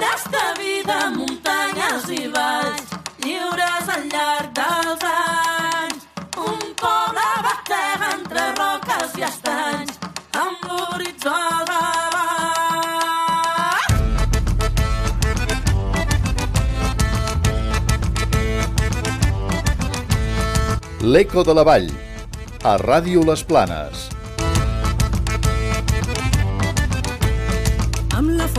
plenes de vida, muntanyes i valls, lliures al llarg dels anys. Un poble batega entre roques i estanys, amb l'horitzó al davant. L'Eco de la Vall, a Ràdio Les Planes.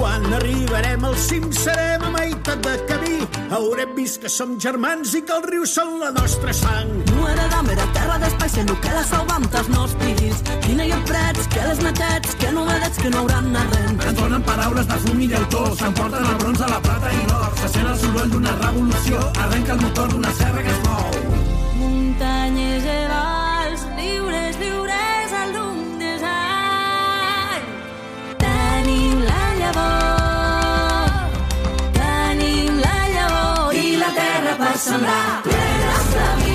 Quan arribarem al cim serem a meitat de camí. Haurem vist que som germans i que els rius són la nostra sang. No heredam era terra d'espai, sinó que la salvam dels nostres fills. Quina hi ha prets, que les netats, que novedats que no hauran arrent. Ens donen paraules de fum i llautó, s'emporten el bronze, la plata i l'or. Se sent el soroll d'una revolució, arrenca el motor d'una serra que es mou. Muntanyes i llavor, tenim la llavor i la terra per sembrar. Plenes de vida,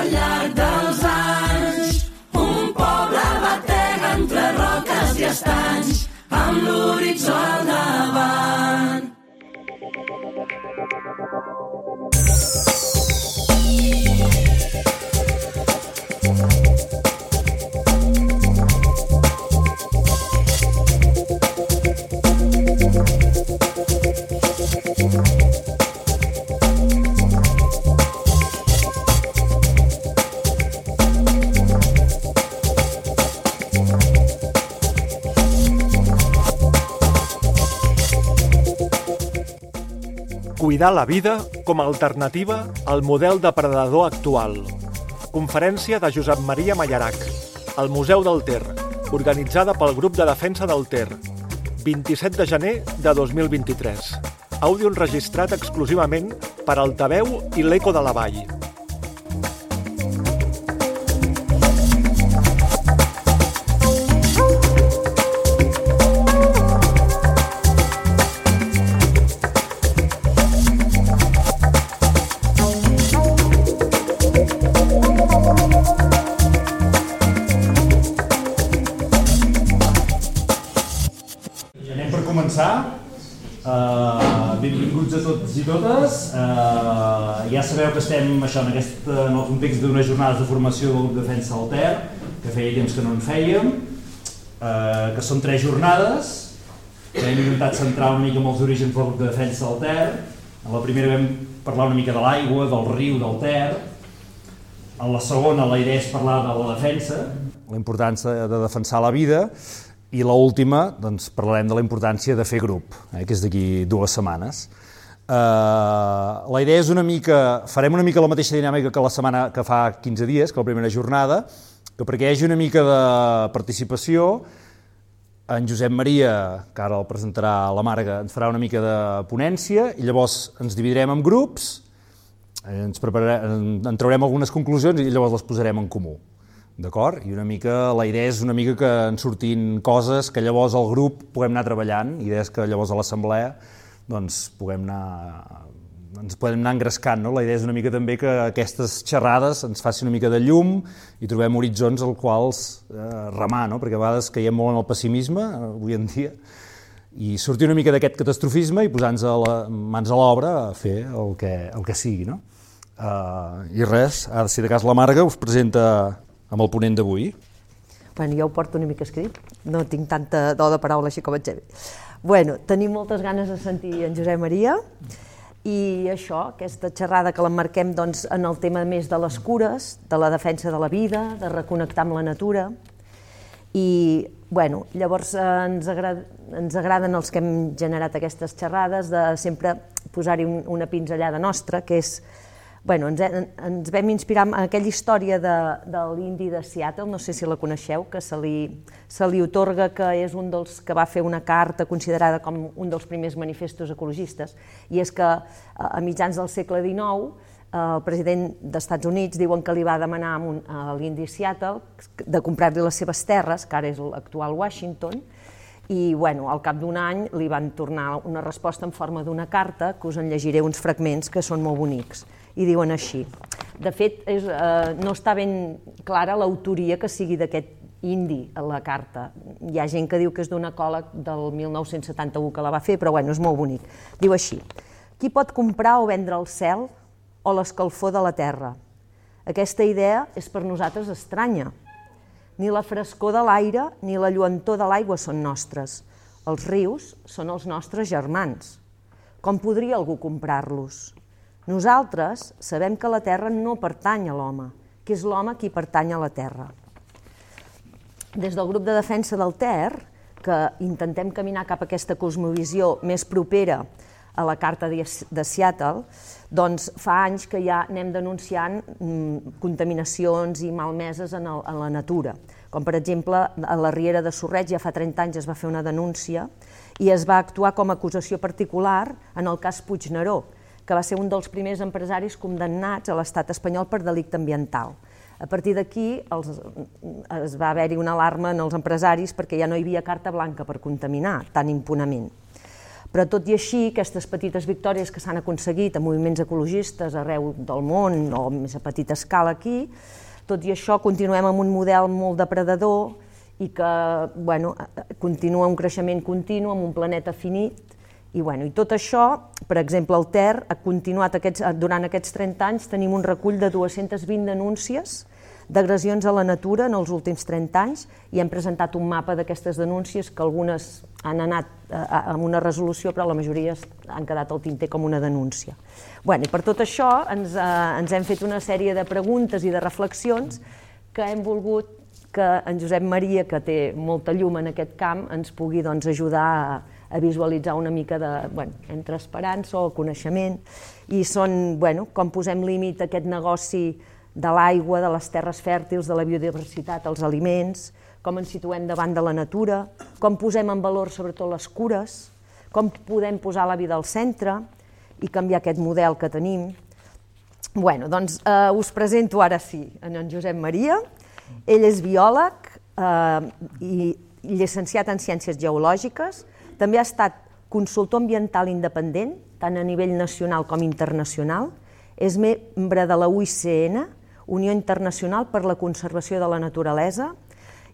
al llarg dels anys. Un poble batega entre roques i estanys, amb l'horitzó al davant. Cuidar la vida com a alternativa al model depredador actual. Conferència de Josep Maria Mallarac, al Museu del Ter, organitzada pel Grup de Defensa del Ter, 27 de gener de 2023. Àudio enregistrat exclusivament per Altaveu i l'Eco de la Vall. Totes. Uh, ja sabeu que estem això, en, aquest, en el context d'unes jornades de formació del grup Defensa del Ter, que feia temps que no en fèiem, uh, que són tres jornades hem intentat centrar una mica en els orígens del grup de defensa del Ter. En la primera vam parlar una mica de l'aigua, del riu, del Ter. En la segona la idea és parlar de la defensa, la importància de defensar la vida, i l última doncs, parlarem de la importància de fer grup, eh, que és d'aquí dues setmanes. Uh, la idea és una mica, farem una mica la mateixa dinàmica que la setmana que fa 15 dies, que la primera jornada, que perquè hi hagi una mica de participació, en Josep Maria, que ara el presentarà la Marga, ens farà una mica de ponència i llavors ens dividirem en grups, ens en traurem algunes conclusions i llavors les posarem en comú. D'acord? I una mica, la idea és una mica que en sortin coses que llavors el grup puguem anar treballant, idees que llavors a l'assemblea doncs, puguem anar, ens podem anar engrescant. No? La idea és una mica també que aquestes xerrades ens facin una mica de llum i trobem horitzons als quals eh, remar, no? perquè a vegades caiem molt en el pessimisme eh, avui en dia i sortir una mica d'aquest catastrofisme i posar-nos mans a l'obra a fer el que, el que sigui. No? Uh, I res, ara si de cas la Marga us presenta amb el ponent d'avui. Bueno, jo ho porto una mica escrit, no tinc tanta do de paraula així com et Xavi. Bueno, tenim moltes ganes de sentir en Josep Maria i això, aquesta xerrada que l'emmarquem doncs, en el tema més de les cures, de la defensa de la vida, de reconnectar amb la natura. I bueno, llavors eh, ens, agrada, ens agraden els que hem generat aquestes xerrades de sempre posar-hi un, una pinzellada nostra, que és bueno, ens, ens vam inspirar en aquella història de, de l'indi de Seattle, no sé si la coneixeu, que se li, se li otorga que és un dels que va fer una carta considerada com un dels primers manifestos ecologistes, i és que a mitjans del segle XIX el president dels Estats Units diuen que li va demanar a l'indi Seattle de comprar-li les seves terres, que ara és l'actual Washington, i bueno, al cap d'un any li van tornar una resposta en forma d'una carta, que us en llegiré uns fragments que són molt bonics i diuen així. De fet, és, eh, no està ben clara l'autoria que sigui d'aquest indi a la carta. Hi ha gent que diu que és d'un ecòleg del 1971 que la va fer, però bueno, és molt bonic. Diu així, qui pot comprar o vendre el cel o l'escalfor de la terra? Aquesta idea és per nosaltres estranya. Ni la frescor de l'aire ni la lluentor de l'aigua són nostres. Els rius són els nostres germans. Com podria algú comprar-los? Nosaltres sabem que la Terra no pertany a l'home, que és l'home qui pertany a la Terra. Des del grup de defensa del Ter, que intentem caminar cap a aquesta cosmovisió més propera a la Carta de Seattle, doncs fa anys que ja anem denunciant mm, contaminacions i malmeses en, el, en la natura. Com per exemple, a la Riera de Sorreig ja fa 30 anys es va fer una denúncia i es va actuar com a acusació particular en el cas Puigneró, que va ser un dels primers empresaris condemnats a l'estat espanyol per delicte ambiental. A partir d'aquí es va haver-hi una alarma en els empresaris perquè ja no hi havia carta blanca per contaminar tan impunament. Però tot i així, aquestes petites victòries que s'han aconseguit a moviments ecologistes arreu del món o més a petita escala aquí, tot i això continuem amb un model molt depredador i que bueno, continua un creixement continu amb un planeta finit i, bueno, I tot això, per exemple, el Ter ha continuat aquests, durant aquests 30 anys, tenim un recull de 220 denúncies d'agressions a la natura en els últims 30 anys i hem presentat un mapa d'aquestes denúncies que algunes han anat eh, amb una resolució però la majoria han quedat al tinter com una denúncia. Bueno, I per tot això ens, eh, ens hem fet una sèrie de preguntes i de reflexions que hem volgut que en Josep Maria, que té molta llum en aquest camp, ens pugui doncs, ajudar a, a visualitzar una mica de, bueno, entre esperança o coneixement, i són, bueno, com posem límit a aquest negoci de l'aigua, de les terres fèrtils, de la biodiversitat, els aliments, com ens situem davant de la natura, com posem en valor sobretot les cures, com podem posar la vida al centre i canviar aquest model que tenim. Bueno, doncs eh, us presento ara sí en en Josep Maria. Ell és biòleg eh, i llicenciat en Ciències Geològiques, també ha estat consultor ambiental independent, tant a nivell nacional com internacional. És membre de la UICN, Unió Internacional per la Conservació de la Naturalesa,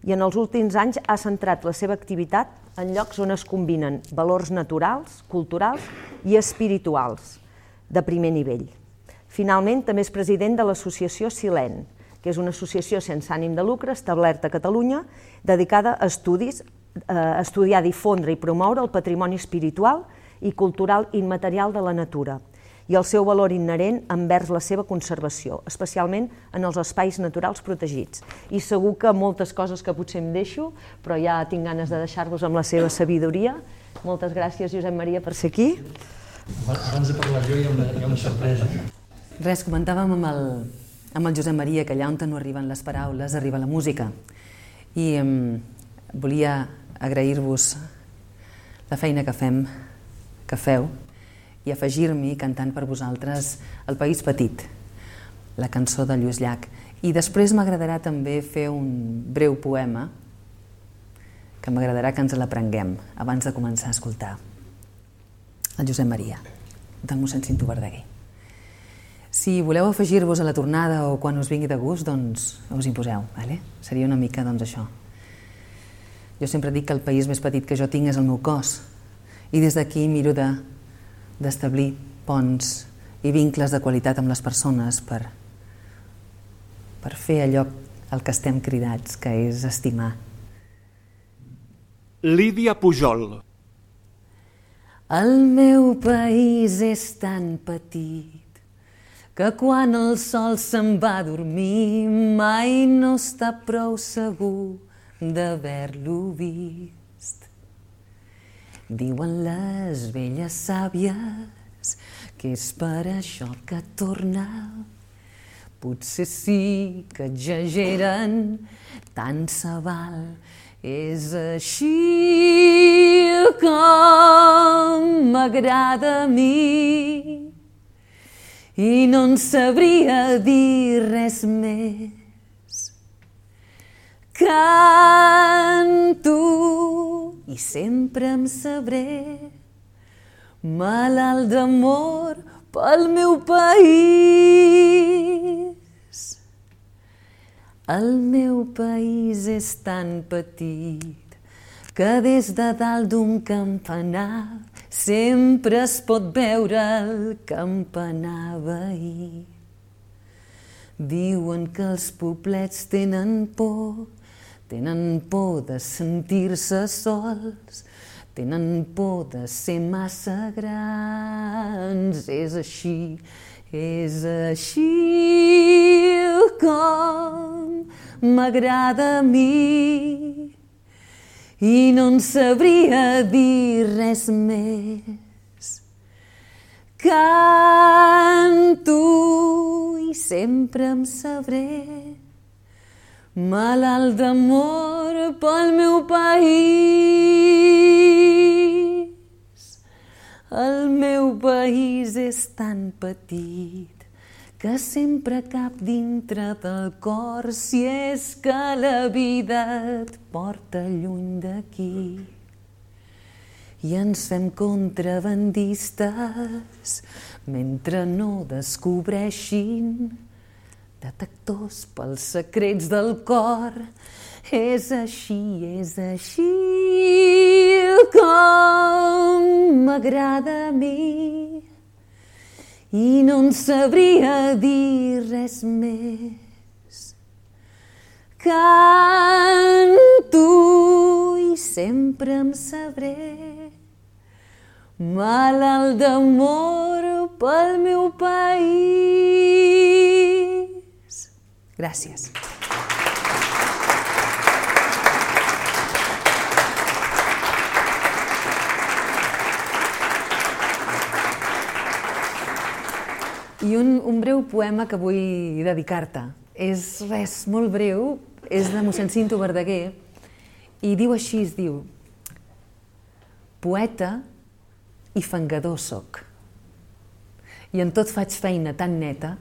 i en els últims anys ha centrat la seva activitat en llocs on es combinen valors naturals, culturals i espirituals de primer nivell. Finalment, també és president de l'associació Silen, que és una associació sense ànim de lucre establerta a Catalunya dedicada a estudis eh, estudiar, difondre i promoure el patrimoni espiritual i cultural immaterial de la natura i el seu valor inherent envers la seva conservació, especialment en els espais naturals protegits. I segur que moltes coses que potser em deixo, però ja tinc ganes de deixar-vos amb la seva sabidoria. Moltes gràcies, Josep Maria, per ser aquí. Abans de parlar jo hi ha una, hi ha una sorpresa. Res, comentàvem amb el, amb el Josep Maria que allà on no arriben les paraules arriba la música. I um, volia agrair-vos la feina que fem, que feu, i afegir-m'hi cantant per vosaltres El País Petit, la cançó de Lluís Llach. I després m'agradarà també fer un breu poema que m'agradarà que ens l'aprenguem abans de començar a escoltar el Josep Maria, del mossèn Cinto Verdaguer. Si voleu afegir-vos a la tornada o quan us vingui de gust, doncs us hi poseu, vale? seria una mica doncs, això. Jo sempre dic que el país més petit que jo tinc és el meu cos i des d'aquí miro de d'establir ponts i vincles de qualitat amb les persones per, per fer allò el que estem cridats, que és estimar. Lídia Pujol. El meu país és tan petit que quan el sol se'n va a dormir mai no està prou segur d'haver-lo vist. Diuen les velles sàvies que és per això que torna. Potser sí que exageren, tant se val. És així com m'agrada a mi i no en sabria dir res més. Canto i sempre em sabré malalt d'amor pel meu país. El meu país és tan petit que des de dalt d'un campanar sempre es pot veure el campanar veí. Diuen que els poblets tenen por Tenen por de sentir-se sols, tenen por de ser massa grans. És així, és així com m'agrada a mi i no en sabria dir res més. Canto i sempre em sabré malalt d'amor pel meu país. El meu país és tan petit que sempre cap dintre del cor si és que la vida et porta lluny d'aquí. I ens fem contrabandistes mentre no descobreixin detectors pels secrets del cor. És així, és així com m'agrada a mi i no en sabria dir res més. Canto i sempre em sabré malalt d'amor pel meu país. Gràcies. I un, un breu poema que vull dedicar-te. És res molt breu, és de mossèn Cinto Verdaguer, i diu així, es diu Poeta i fangador soc. I en tot faig feina tan neta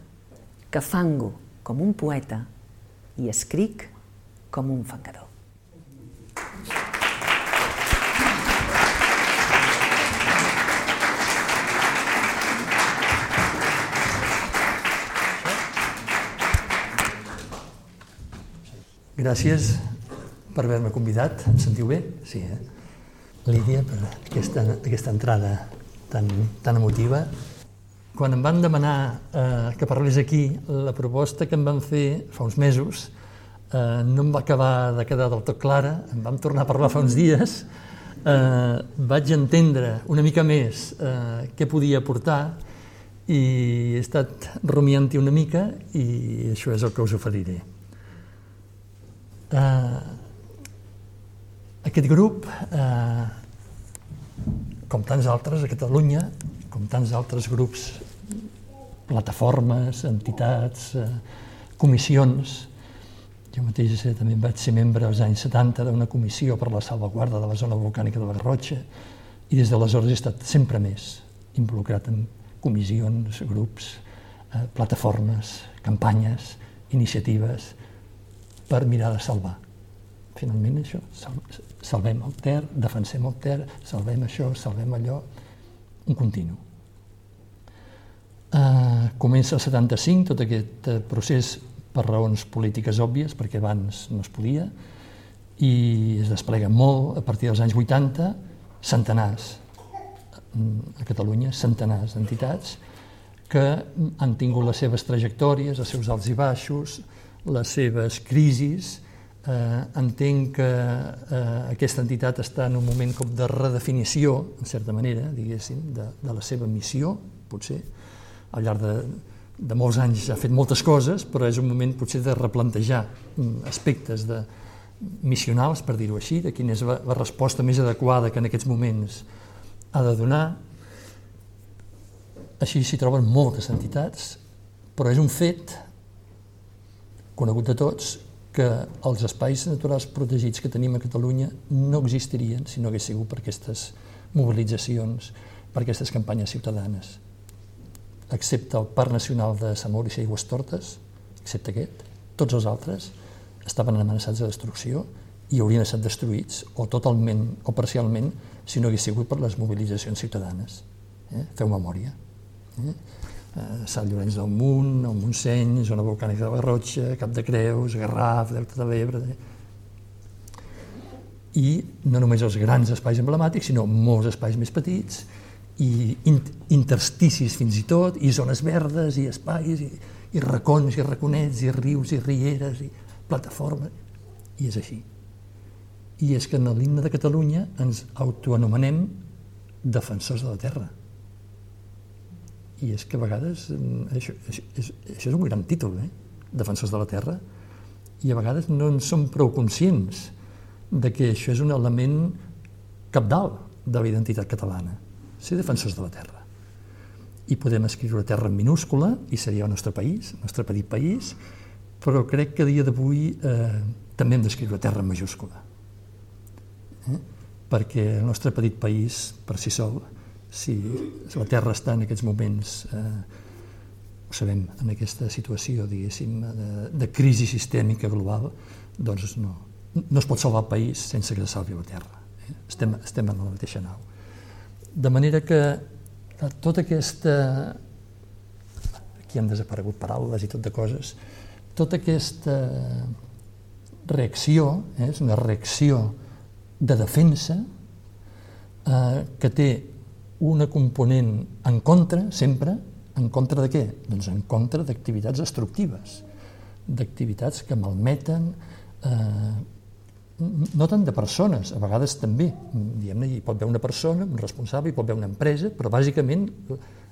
que fango com un poeta i escric com un fangador. Gràcies per haver-me convidat. Em sentiu bé? Sí, eh? Lídia, per aquesta, aquesta entrada tan, tan emotiva. Quan em van demanar eh, que parlés aquí, la proposta que em van fer fa uns mesos eh, no em va acabar de quedar del tot clara, em vam tornar a parlar fa uns dies, eh, vaig entendre una mica més eh, què podia aportar i he estat rumiant-hi una mica i això és el que us oferiré. Eh, aquest grup, eh, com tants altres a Catalunya, com tants altres grups, plataformes, entitats, eh, comissions, jo mateix eh, també vaig ser membre als anys 70 d'una comissió per la salvaguarda de la zona volcànica de la Garrotxa i des d'aleshores he estat sempre més involucrat en comissions, grups, eh, plataformes, campanyes, iniciatives per mirar de salvar. Finalment això, salvem el Ter, defensem el Ter, salvem això, salvem allò, un continu. Uh, comença el 75 tot aquest procés per raons polítiques òbvies, perquè abans no es podia, i es desplega molt a partir dels anys 80, centenars a Catalunya, centenars d'entitats que han tingut les seves trajectòries, els seus alts i baixos, les seves crisis. Eh, entenc que eh, aquesta entitat està en un moment com de redefinició, en certa manera, diguéssim, de, de la seva missió, potser, al llarg de, de molts anys ha fet moltes coses, però és un moment potser de replantejar mm, aspectes de missionals, per dir-ho així, de quina és la, la resposta més adequada que en aquests moments ha de donar. Així s'hi troben moltes entitats, però és un fet conegut de tots que els espais naturals protegits que tenim a Catalunya no existirien si no hagués sigut per aquestes mobilitzacions, per aquestes campanyes ciutadanes excepte el Parc Nacional de Maurici i Aigües Tortes, excepte aquest, tots els altres estaven amenaçats de destrucció i haurien estat destruïts o totalment o parcialment si no hagués sigut per les mobilitzacions ciutadanes. Eh? Feu memòria. Eh? Eh, Sant Llorenç del Munt, el Montseny, Zona Volcànica de la Garrotxa, Cap de Creus, Garraf, Delta de l'Ebre... Eh? I no només els grans espais emblemàtics, sinó molts espais més petits, i intersticis fins i tot, i zones verdes, i espais, i, i racons, i raconets, i rius, i rieres, i plataformes, i és així. I és que en l'himne de Catalunya ens autoanomenem defensors de la terra. I és que a vegades mm, això, això, és, això és un gran títol, eh? defensors de la terra, i a vegades no en som prou conscients de que això és un element capdalt de la identitat catalana ser defensors de la terra. I podem escriure terra en minúscula, i seria el nostre país, el nostre petit país, però crec que a dia d'avui eh, també hem d'escriure terra en majúscula. Eh? Perquè el nostre petit país, per si sol, si la terra està en aquests moments, eh, ho sabem, en aquesta situació, diguéssim, de, de crisi sistèmica global, doncs no, no es pot salvar el país sense que se salvi la terra. Eh? Estem, estem en la mateixa nau. De manera que tota aquesta... Aquí han desaparegut paraules i tot de coses. Tota aquesta reacció, eh, és una reacció de defensa eh, que té una component en contra, sempre, en contra de què? Doncs en contra d'activitats destructives, d'activitats que malmeten, eh, no tant de persones, a vegades també, diguem-ne, hi pot haver una persona, un responsable, hi pot haver una empresa, però bàsicament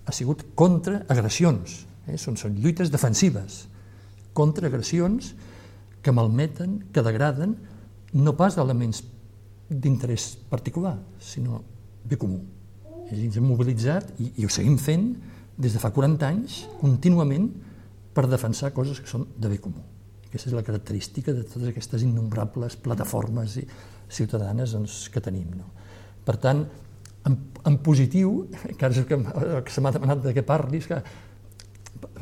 ha sigut contra agressions, eh? són, són lluites defensives, contra agressions que malmeten, que degraden, no pas elements d'interès particular, sinó bé comú. Ens hem mobilitzat, i, i ho seguim fent, des de fa 40 anys, contínuament, per defensar coses que són de bé comú. Aquesta és la característica de totes aquestes innombrables plataformes ciutadanes doncs, que tenim. No? Per tant, en, en positiu, que ara que, que se m'ha demanat de què parli, és que,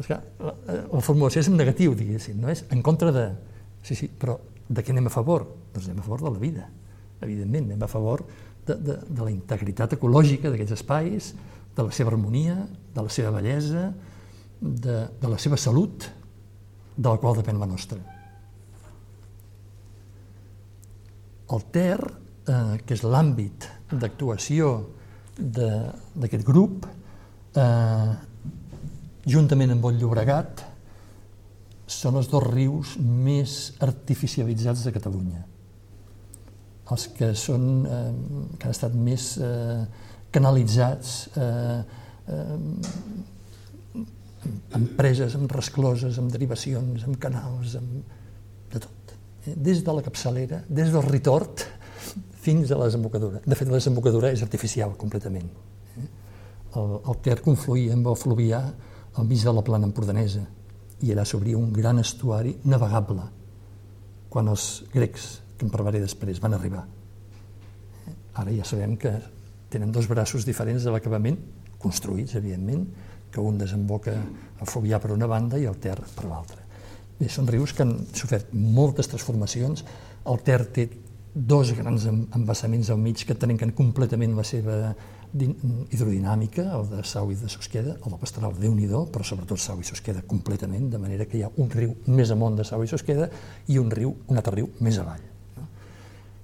és que la, la formulació és en negatiu, diguéssim, no és en contra de... Sí, sí, però de què anem a favor? Doncs anem a favor de la vida, evidentment, anem a favor de, de, de la integritat ecològica d'aquests espais, de la seva harmonia, de la seva bellesa, de, de la seva salut, de la qual depèn la nostra. El TER, eh, que és l'àmbit d'actuació d'aquest grup, eh, juntament amb el Llobregat, són els dos rius més artificialitzats de Catalunya. Els que, són, eh, que han estat més eh, canalitzats eh, eh, amb preses, amb rescloses, amb derivacions, amb canals, amb de tot. Eh? Des de la capçalera, des del ritort, fins a la desembocadura. De fet, la desembocadura és artificial completament. Eh? El, el Ter confluïa amb el Fluvià al mig de la plana empordanesa i allà s'obria un gran estuari navegable quan els grecs, que en parlaré després, van arribar. Eh? Ara ja sabem que tenen dos braços diferents de l'acabament, construïts, evidentment, que un desemboca a Fluvià per una banda i el Ter per l'altra. Bé, són rius que han sofert moltes transformacions. El Ter té dos grans embassaments al mig que trenquen completament la seva hidrodinàmica, el de Sau i de Susqueda, el de Pastoral déu nhi però sobretot Sau i Susqueda completament, de manera que hi ha un riu més amunt de Sau i Susqueda i un riu, un altre riu més avall. No?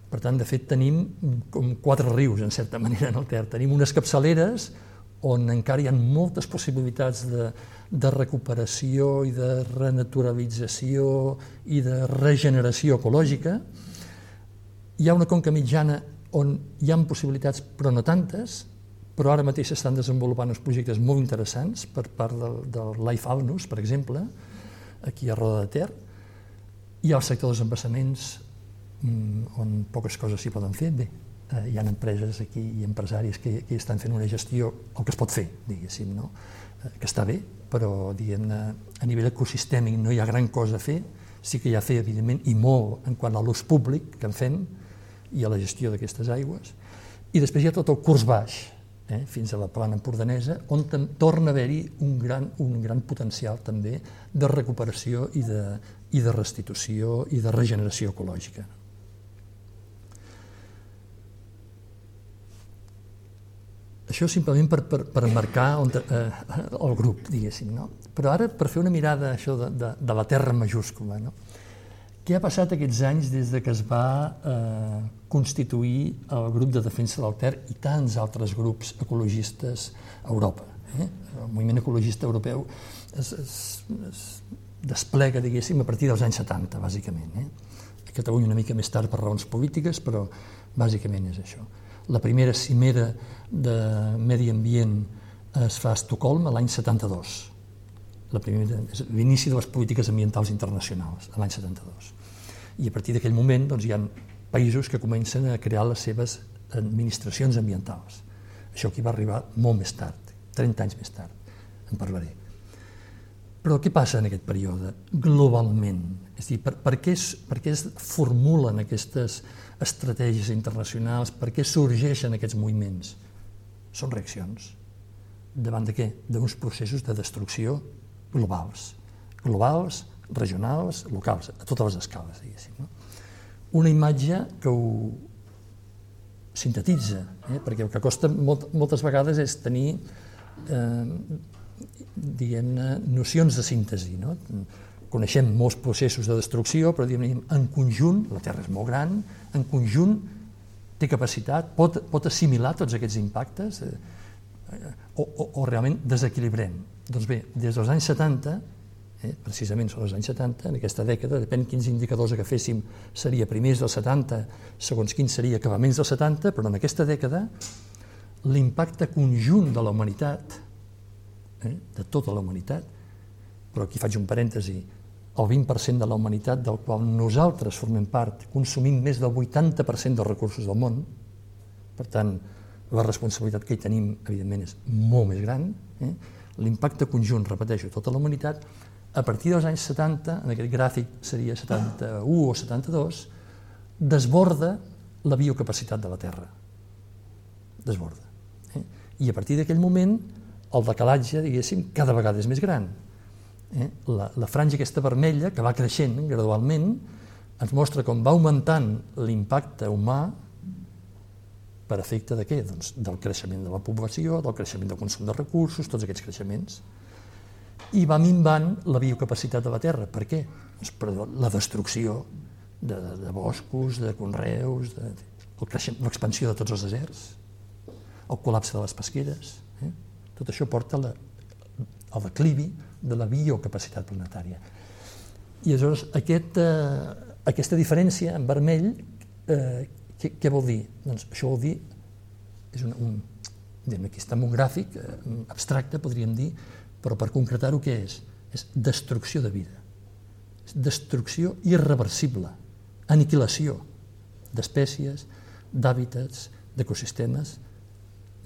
Per tant, de fet, tenim com quatre rius, en certa manera, en el Ter. Tenim unes capçaleres on encara hi ha moltes possibilitats de, de recuperació i de renaturalització i de regeneració ecològica. Hi ha una conca mitjana on hi ha possibilitats però no tantes, però ara mateix s'estan desenvolupant uns projectes molt interessants per part del, del Life Aunus, per exemple, aquí a Roda de Ter. Hi ha el sector dels embassaments, mm, on poques coses s'hi poden fer. Bé, eh, hi ha empreses aquí i empresaris que, que estan fent una gestió, el que es pot fer, diguéssim, no? eh, que està bé, però diguem, a nivell ecosistèmic no hi ha gran cosa a fer, sí que hi ha a fer, evidentment, i molt en quant a l'ús públic que en fem i a la gestió d'aquestes aigües. I després hi ha tot el curs baix, eh, fins a la plana empordanesa, on torna a haver-hi un, gran, un gran potencial també de recuperació i de, i de restitució i de regeneració ecològica. Això simplement per, per, per marcar on, eh, el grup, diguéssim. No? Però ara, per fer una mirada això de, de, de la terra majúscula, no? què ha passat aquests anys des de que es va eh, constituir el grup de defensa del Ter i tants altres grups ecologistes a Europa? Eh? El moviment ecologista europeu es, es, es desplega, diguéssim, a partir dels anys 70, bàsicament. Eh? A Catalunya una mica més tard per raons polítiques, però bàsicament és això. La primera cimera de medi ambient es fa a Estocolm l'any 72. L'inici de les polítiques ambientals internacionals, l'any 72. I a partir d'aquell moment doncs, hi ha països que comencen a crear les seves administracions ambientals. Això aquí va arribar molt més tard, 30 anys més tard, en parlaré. Però què passa en aquest període globalment? És a dir, per, per, què, es, per què es formulen aquestes estratègies internacionals, per què sorgeixen aquests moviments? Són reaccions. Davant de què? D'uns processos de destrucció globals. Globals, regionals, locals, a totes les escales, diguéssim. No? Una imatge que ho sintetitza, eh? perquè el que costa molt, moltes vegades és tenir eh, diguem-ne, nocions de síntesi. No? coneixem molts processos de destrucció, però diguem, en conjunt, la Terra és molt gran, en conjunt té capacitat, pot, pot assimilar tots aquests impactes eh, o, o, o realment desequilibrem. Doncs bé, des dels anys 70, eh, precisament són els anys 70, en aquesta dècada, depèn quins indicadors agaféssim, seria primers dels 70, segons quins seria acabaments dels 70, però en aquesta dècada l'impacte conjunt de la humanitat, eh, de tota la humanitat, però aquí faig un parèntesi, el 20% de la humanitat del qual nosaltres formem part, consumim més del 80% dels recursos del món, per tant, la responsabilitat que hi tenim, evidentment, és molt més gran, eh? l'impacte conjunt, repeteixo, tota la humanitat, a partir dels anys 70, en aquest gràfic seria 71 o 72, desborda la biocapacitat de la Terra. Desborda. Eh? I a partir d'aquell moment, el decalatge, diguéssim, cada vegada és més gran eh, la, la franja aquesta vermella, que va creixent gradualment, ens mostra com va augmentant l'impacte humà per efecte de què? Doncs del creixement de la població, del creixement del consum de recursos, tots aquests creixements. I va minvant la biocapacitat de la Terra. Per què? Doncs per la destrucció de, de, de boscos, de conreus, de, l'expansió de tots els deserts, el col·lapse de les pesqueres. Eh? Tot això porta la, al declivi de la biocapacitat planetària. I aleshores aquest, eh, aquesta diferència en vermell, eh, què, què vol dir? Doncs això vol dir, és un, un, aquí està en un gràfic eh, abstracte, podríem dir, però per concretar-ho què és? És destrucció de vida. És destrucció irreversible, aniquilació d'espècies, d'hàbitats, d'ecosistemes,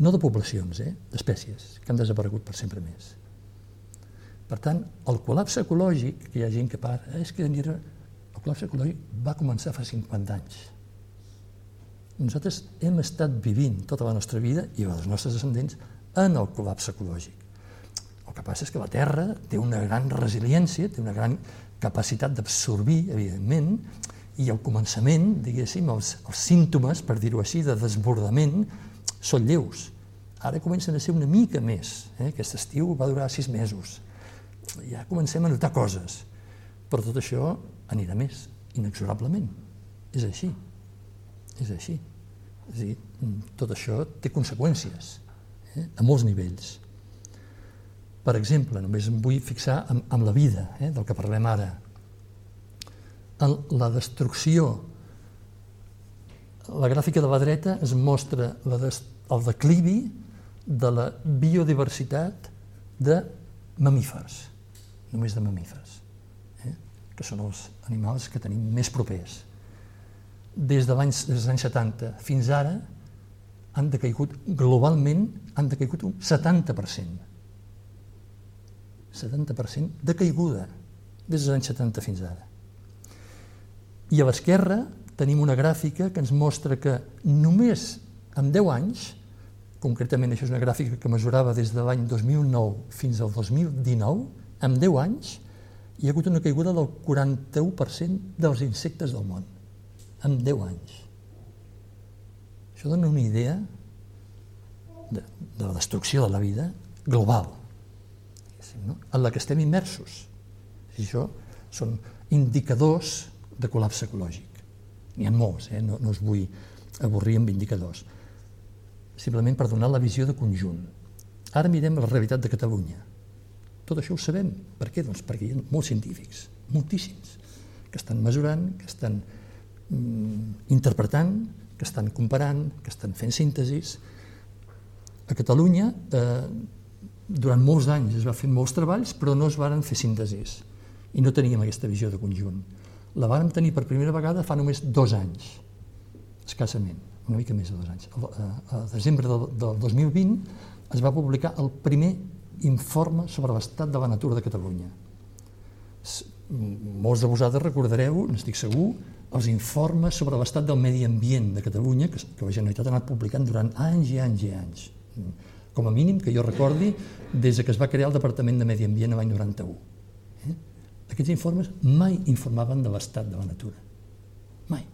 no de poblacions, eh? d'espècies que han desaparegut per sempre més. Per tant, el col·lapse ecològic, que hi ha gent que parla, és que el col·lapse ecològic va començar fa 50 anys. Nosaltres hem estat vivint tota la nostra vida, i els nostres descendents, en el col·lapse ecològic. El que passa és que la Terra té una gran resiliència, té una gran capacitat d'absorbir, evidentment, i al començament, diguéssim, els, els símptomes, per dir-ho així, de desbordament, són lleus. Ara comencen a ser una mica més. Eh? Aquest estiu va durar sis mesos ja comencem a notar coses, però tot això anirà més, inexorablement. És així, és així. És dir, tot això té conseqüències, eh? a molts nivells. Per exemple, només em vull fixar en, en la vida, eh? del que parlem ara. En la destrucció, la gràfica de la dreta es mostra la des, el declivi de la biodiversitat de mamífers només de mamífers, eh? que són els animals que tenim més propers. Des, de des dels anys 70 fins ara han decaigut, globalment, han decaigut un 70%. 70% de caiguda des dels anys 70 fins ara. I a l'esquerra tenim una gràfica que ens mostra que només en 10 anys, concretament això és una gràfica que mesurava des de l'any 2009 fins al 2019, en 10 anys hi ha hagut una caiguda del 41% dels insectes del món. En 10 anys. Això dona una idea de, de la destrucció de la vida global, no? en la que estem immersos. I això són indicadors de col·lapse ecològic. N'hi ha molts, eh? no, no us vull avorrir amb indicadors. Simplement per donar la visió de conjunt. Ara mirem la realitat de Catalunya tot això ho sabem. Per què? Doncs perquè hi ha molts científics, moltíssims, que estan mesurant, que estan mm, interpretant, que estan comparant, que estan fent síntesis. A Catalunya, eh, durant molts anys es va fer molts treballs, però no es varen fer síntesis i no teníem aquesta visió de conjunt. La vàrem tenir per primera vegada fa només dos anys, escassament, una mica més de dos anys. A, a desembre del, del 2020 es va publicar el primer informe sobre l'estat de la natura de Catalunya. Molts de vosaltres recordareu, n'estic segur, els informes sobre l'estat del medi ambient de Catalunya que, la Generalitat ha anat publicant durant anys i anys i anys. Com a mínim, que jo recordi, des que es va crear el Departament de Medi Ambient l'any 91. Eh? Aquests informes mai informaven de l'estat de la natura. Mai.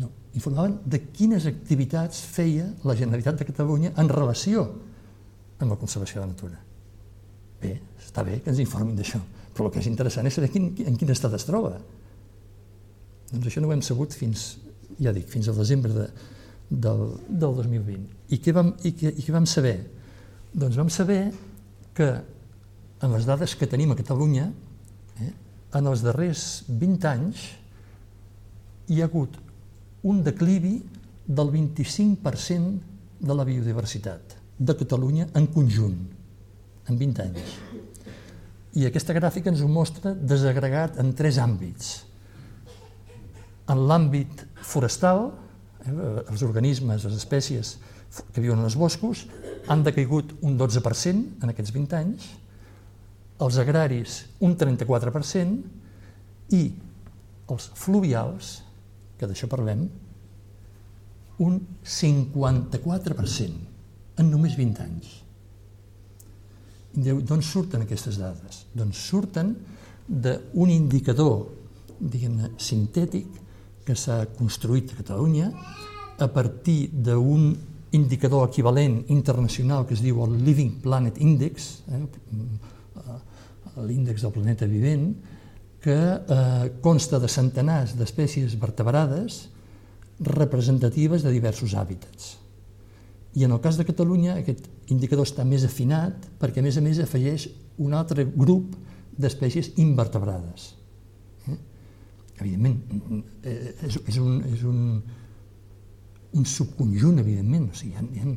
No, informaven de quines activitats feia la Generalitat de Catalunya en relació amb la conservació de la natura. Bé, està bé que ens informin d'això, però el que és interessant és saber quin, en quin estat es troba. Doncs això no ho hem sabut fins, ja dic, fins al desembre de, del, del 2020. I què, vam, i, què, I què vam saber? Doncs vam saber que en les dades que tenim a Catalunya, eh, en els darrers 20 anys hi ha hagut un declivi del 25% de la biodiversitat de Catalunya en conjunt, en 20 anys. I aquesta gràfica ens ho mostra desagregat en tres àmbits. En l'àmbit forestal, eh, els organismes, les espècies que viuen als boscos, han decaigut un 12% en aquests 20 anys, els agraris un 34% i els fluvials, que d'això parlem, un 54% en només 20 anys. D'on surten aquestes dades? Doncs surten d'un indicador, diguem-ne, sintètic que s'ha construït a Catalunya a partir d'un indicador equivalent internacional que es diu el Living Planet Index, eh, l'índex del planeta vivent, que eh, consta de centenars d'espècies vertebrades representatives de diversos hàbitats. I en el cas de Catalunya aquest indicador està més afinat perquè a més a més afegeix un altre grup d'espècies invertebrades. Eh? Evidentment, eh, és, és, un, és un, un subconjunt, evidentment, o sigui, hi ha, hi ha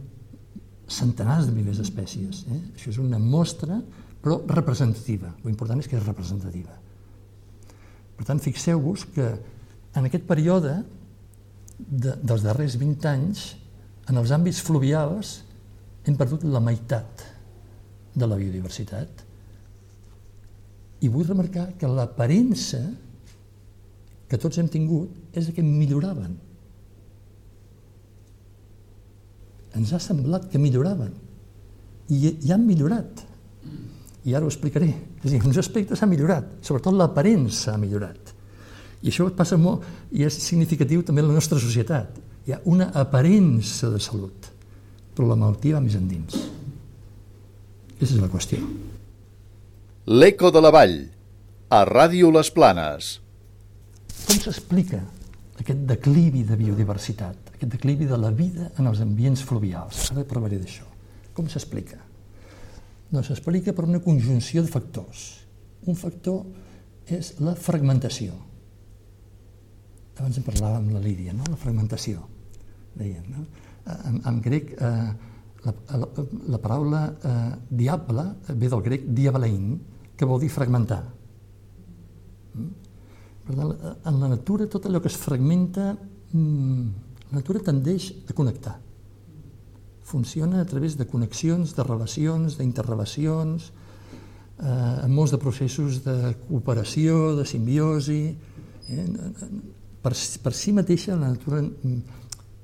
centenars de milers d'espècies. Eh? Això és una mostra, però representativa. L'important és que és representativa. Per tant, fixeu-vos que en aquest període de, dels darrers 20 anys, en els àmbits fluvials, hem perdut la meitat de la biodiversitat. I vull remarcar que l'aparença que tots hem tingut és que milloraven. Ens ha semblat que milloraven. I, i han millorat. I ara ho explicaré. És a dir, uns aspectes han millorat, sobretot l'aparença ha millorat. I això passa molt, i és significatiu també en la nostra societat. Hi ha una aparença de salut, però la malaltia va més endins. Aquesta és la qüestió. L'Eco de la Vall, a Ràdio Les Planes. Com s'explica aquest declivi de biodiversitat, aquest declivi de la vida en els ambients fluvials? Ara parlaré d'això. Com s'explica? Doncs s'explica per una conjunció de factors. Un factor és la fragmentació. Abans en parlàvem amb la Lídia, no? la fragmentació, deien. No? En, en grec, eh, la, la, la paraula eh, diable ve del grec diablein, que vol dir fragmentar. Mm? Per tant, en la natura, tot allò que es fragmenta, mm, la natura tendeix a connectar. Funciona a través de connexions, de relacions, d'interrelacions, eh, en molts de processos de cooperació, de simbiosi. Eh? Per, per si mateixa, la natura...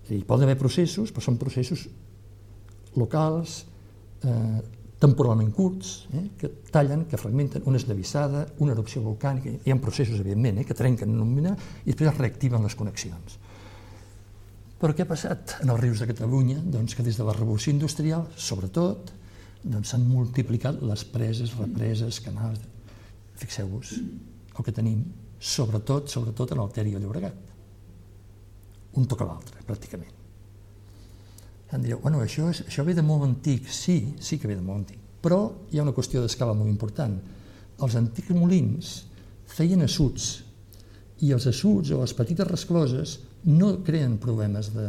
Hi poden haver processos, però són processos locals, eh, temporalment curts, eh, que tallen, que fragmenten una esllavissada, una erupció volcànica, hi ha processos, evidentment, eh, que trenquen en un mineral i després es reactiven les connexions. Però què ha passat en els rius de Catalunya? Doncs que des de la revolució industrial, sobretot, doncs s'han multiplicat les preses, represes, canals... Fixeu-vos el que tenim, sobretot, sobretot en el Ter i el Llobregat. Un toca l'altre, pràcticament. Em direu, bueno, això, és, això ve de molt antic. Sí, sí que ve de molt antic. Però hi ha una qüestió d'escala molt important. Els antics molins feien assuts i els assuts o les petites rescloses no creen problemes de...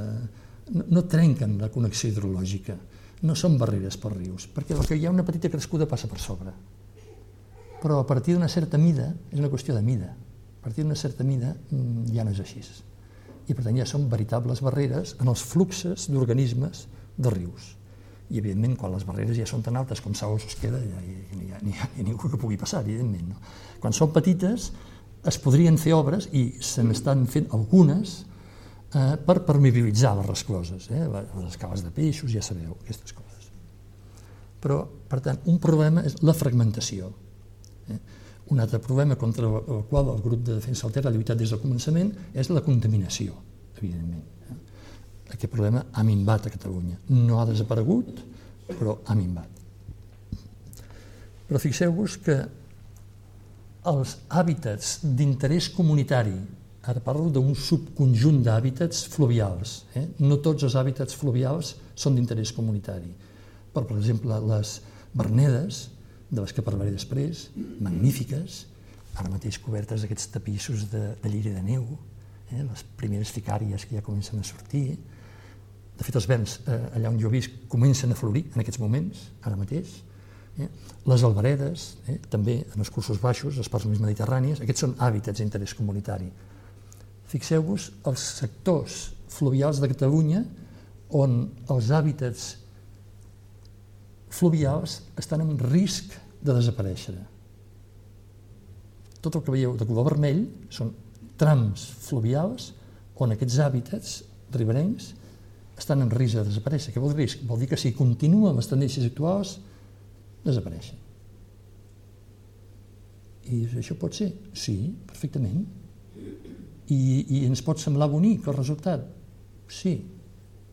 no, no trenquen la connexió hidrològica, no són barreres per rius, perquè el que hi ha una petita crescuda passa per sobre. Però a partir d'una certa mida, és una qüestió de mida, a partir d'una certa mida mm, ja no és així i per tant ja són veritables barreres en els fluxes d'organismes de rius. I evidentment quan les barreres ja són tan altes com Saus es queda, ja, ja, ja, ja, ja ningú que pugui passar, evidentment. No? Quan són petites es podrien fer obres i se n'estan fent algunes eh, per permeabilitzar les rescloses, eh? les escales de peixos, ja sabeu, aquestes coses. Però, per tant, un problema és la fragmentació. Eh? Un altre problema contra el qual el grup de defensa altera ha lluitat des del començament és la contaminació, evidentment. Aquest problema ha minvat a Catalunya. No ha desaparegut, però ha minvat. Però fixeu-vos que els hàbitats d'interès comunitari, ara parlo d'un subconjunt d'hàbitats fluvials, eh? no tots els hàbitats fluvials són d'interès comunitari, però per exemple les vernedes, de les que parlaré després, magnífiques, ara mateix cobertes d'aquests tapissos de, de lliri de neu, eh, les primeres ficàries que ja comencen a sortir. De fet, els vents, eh, allà on jo visc, comencen a florir en aquests moments, ara mateix. Eh? Les alberedes, eh, també en els cursos baixos, les parts més mediterrànies, aquests són hàbitats d'interès comunitari. Fixeu-vos els sectors fluvials de Catalunya on els hàbitats fluvials estan en risc de desaparèixer. Tot el que veieu de color vermell són trams fluvials on aquests hàbitats riberencs estan en risc de desaparèixer. Què vol dir risc? Vol dir que si continuen les tendències actuals, desapareixen. I això pot ser? Sí, perfectament. I, i ens pot semblar bonic el resultat? Sí.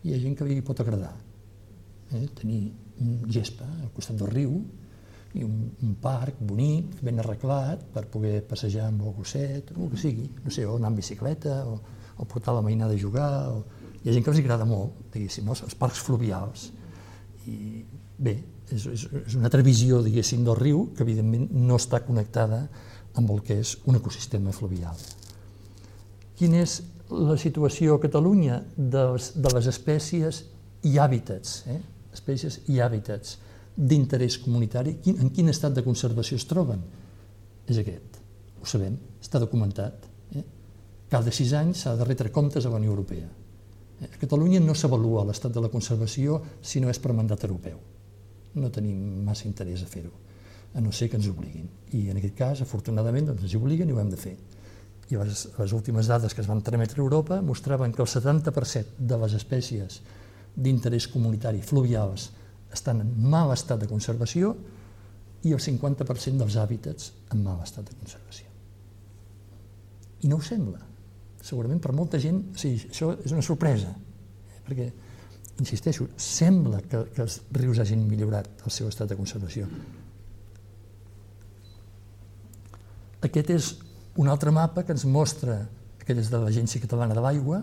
Hi ha gent que li pot agradar. Eh? Tenir gespa al costat del riu i un, un parc bonic, ben arreglat, per poder passejar amb el gosset, o el que sigui, no sé, o anar amb bicicleta, o, o portar la mainada a jugar, o... hi ha gent que els agrada molt, diguéssim, els, els parcs fluvials, I bé, és, és, és una altra visió, diguéssim, del riu que evidentment no està connectada amb el que és un ecosistema fluvial. Quina és la situació a Catalunya de les, de les espècies i hàbitats, eh? Espècies i hàbitats d'interès comunitari, en quin estat de conservació es troben? És aquest, ho sabem, està documentat. Eh? Cada sis anys s'ha de retre comptes a la Unió Europea. Eh? A Catalunya no s'avalua l'estat de la conservació si no és per mandat europeu. No tenim massa interès a fer-ho, a no ser que ens obliguin. I en aquest cas, afortunadament, doncs, ens obliguen i ho hem de fer. I les, les últimes dades que es van trametre a Europa mostraven que el 70% de les espècies d'interès comunitari fluvials estan en mal estat de conservació i el 50% dels hàbitats en mal estat de conservació. I no ho sembla. Segurament per molta gent, sí, això és una sorpresa, eh, perquè, insisteixo, sembla que, que els rius hagin millorat el seu estat de conservació. Aquest és un altre mapa que ens mostra, aquest és de l'Agència Catalana de l'Aigua,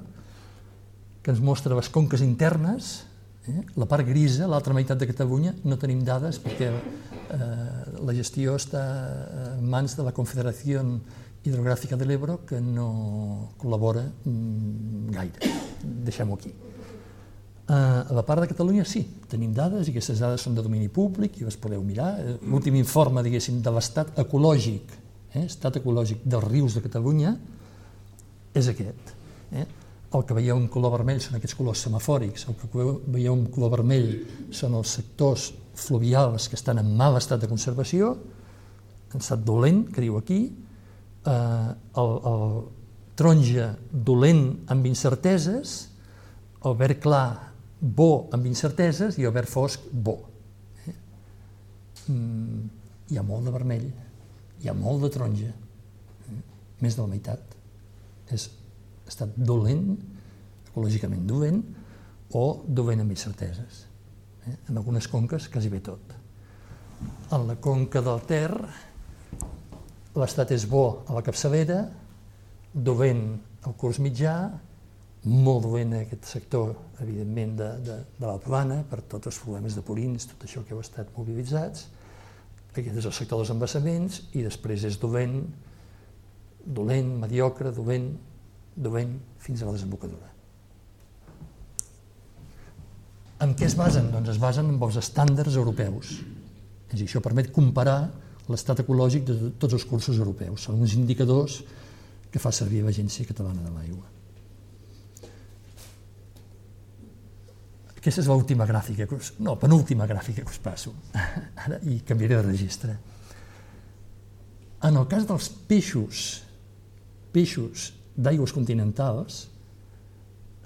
que ens mostra les conques internes, eh? la part grisa, l'altra meitat de Catalunya, no tenim dades perquè eh, la gestió està en mans de la Confederació Hidrogràfica de l'Ebro que no col·labora mm, gaire. Deixem-ho aquí. Eh, a la part de Catalunya sí, tenim dades i aquestes dades són de domini públic i les podeu mirar. L'últim informe, diguéssim, de l'estat ecològic eh, estat ecològic dels rius de Catalunya és aquest. Eh? El que veieu en color vermell són aquests colors semafòrics, el que veieu en color vermell són els sectors fluvials que estan en mal estat de conservació, en estat dolent, que diu aquí, eh, el, el taronja dolent amb incerteses, el verd clar bo amb incerteses i el verd fosc bo. Eh? Mm, hi ha molt de vermell, hi ha molt de taronja, eh? més de la meitat. És estat dolent, ecològicament dolent, o dolent amb incerteses. Eh? En algunes conques quasi bé tot. En la conca del Ter l'estat és bo a la capçalera, dolent al curs mitjà, molt dolent en aquest sector, evidentment, de, de, de la plana, per tots els problemes de purins, tot això que heu estat mobilitzats, aquest és el sector dels embassaments i després és dolent, dolent, mediocre, dolent, dolent, fins a la desembocadura. En què es basen? Doncs es basen en els estàndards europeus. És dir, això permet comparar l'estat ecològic de tots els cursos europeus. Són uns indicadors que fa servir l'Agència Catalana de l'Aigua. Aquesta és l'última gràfica, us, no, penúltima gràfica que us passo, ara, i canviaré de registre. En el cas dels peixos, peixos d'aigües continentals,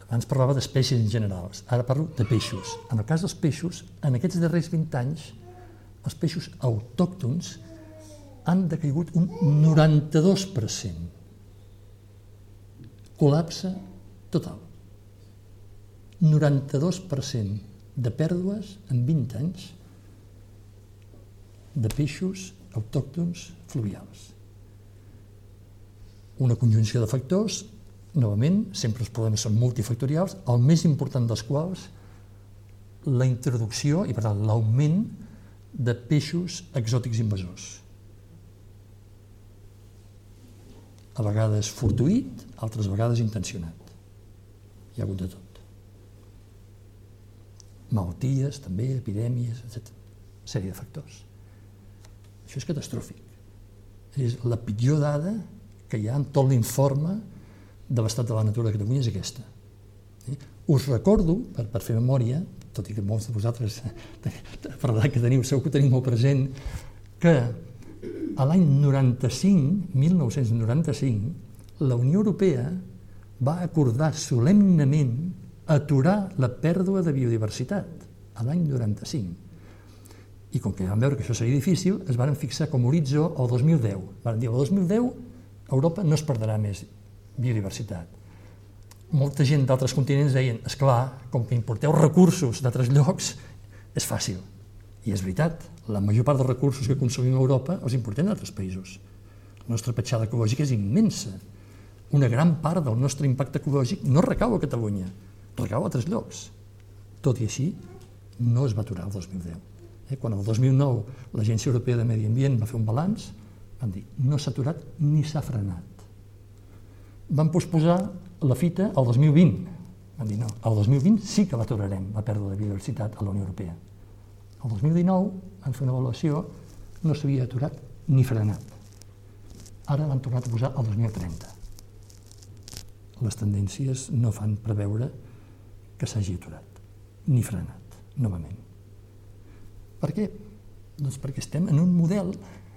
abans parlava d'espècies en general, ara parlo de peixos. En el cas dels peixos, en aquests darrers 20 anys, els peixos autòctons han decaigut un 92%. Col·lapse total. 92% de pèrdues en 20 anys de peixos autòctons fluvials. Una conjunció de factors, novament, sempre els problemes són multifactorials, el més important dels quals la introducció i, per tant, l'augment de peixos exòtics invasors. A vegades fortuït, altres vegades intencionat. Hi ha hagut de tot malalties també, epidèmies, etc. sèrie de factors. Això és catastròfic. És la pitjor dada que hi ha en tot l'informe de l'estat de la natura de Catalunya és aquesta. Us recordo, per, per fer memòria, tot i que molts de vosaltres, per l'edat que teniu, segur que ho teniu molt present, que a l'any 95, 1995, la Unió Europea va acordar solemnement aturar la pèrdua de biodiversitat a l'any 95. I com que van veure que això seria difícil, es van fixar com a horitzó el 2010. Van dir, el 2010 Europa no es perdrà més biodiversitat. Molta gent d'altres continents deien, és clar, com que importeu recursos d'altres llocs, és fàcil. I és veritat, la major part dels recursos que consumim a Europa els importem d'altres països. La nostra petjada ecològica és immensa. Una gran part del nostre impacte ecològic no recau a Catalunya, recau a altres llocs. Tot i així, no es va aturar el 2010. Eh? Quan el 2009 l'Agència Europea de Medi Ambient va fer un balanç, van dir no s'ha aturat ni s'ha frenat. Van posposar la fita al 2020. Van dir no, el 2020 sí que l'aturarem, la pèrdua de biodiversitat a la Unió Europea. El 2019 van fer una avaluació, no s'havia aturat ni frenat. Ara l'han tornat a posar al 2030. Les tendències no fan preveure que s'hagi aturat, ni frenat, novament. Per què? Doncs perquè estem en un model,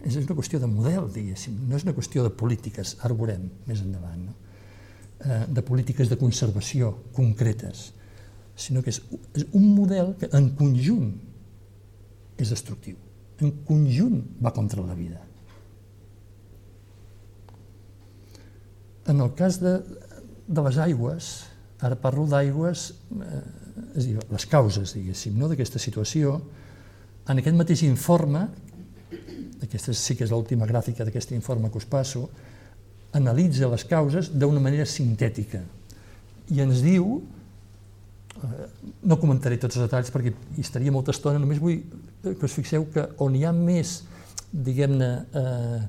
és una qüestió de model, diguéssim, no és una qüestió de polítiques, ara ho veurem més endavant, no? eh, de polítiques de conservació concretes, sinó que és, un model que en conjunt és destructiu, en conjunt va contra la vida. En el cas de, de les aigües, ara parlo d'aigües, eh, és dir, les causes, diguéssim, no, d'aquesta situació, en aquest mateix informe, aquesta sí que és l'última gràfica d'aquest informe que us passo, analitza les causes d'una manera sintètica i ens diu, eh, no comentaré tots els detalls perquè hi estaria molta estona, només vull que us fixeu que on hi ha més, diguem-ne, eh,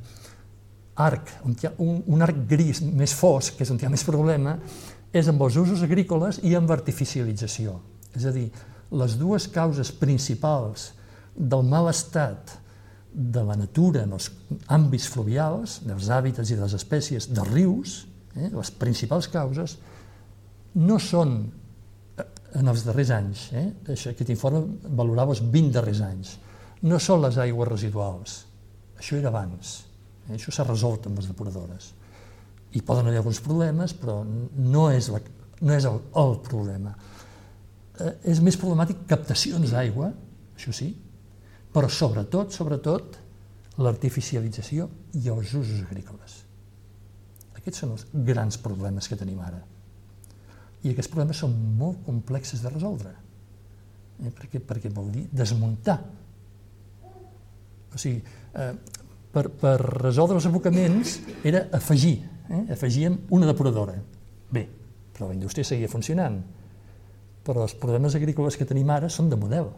arc, on hi ha un, un arc gris més fosc, que és on hi ha més problema, és amb els usos agrícoles i amb artificialització. És a dir, les dues causes principals del mal estat de la natura en els àmbits fluvials, dels hàbitats i de les espècies, dels rius, eh, les principals causes, no són eh, en els darrers anys, eh, aquest informe valorava els 20 darrers anys, no són les aigües residuals, això era abans, eh, això s'ha resolt amb les depuradores. Hi poden haver alguns problemes, però no és, la, no és el, el problema. Eh, és més problemàtic captacions d'aigua, això sí, però sobretot, sobretot, l'artificialització i els usos agrícoles. Aquests són els grans problemes que tenim ara. I aquests problemes són molt complexes de resoldre, eh? perquè, perquè vol dir desmuntar. O sigui, eh, per, per resoldre els abocaments era afegir, eh? afegíem una depuradora. Bé, però la indústria seguia funcionant. Però els problemes agrícoles que tenim ara són de model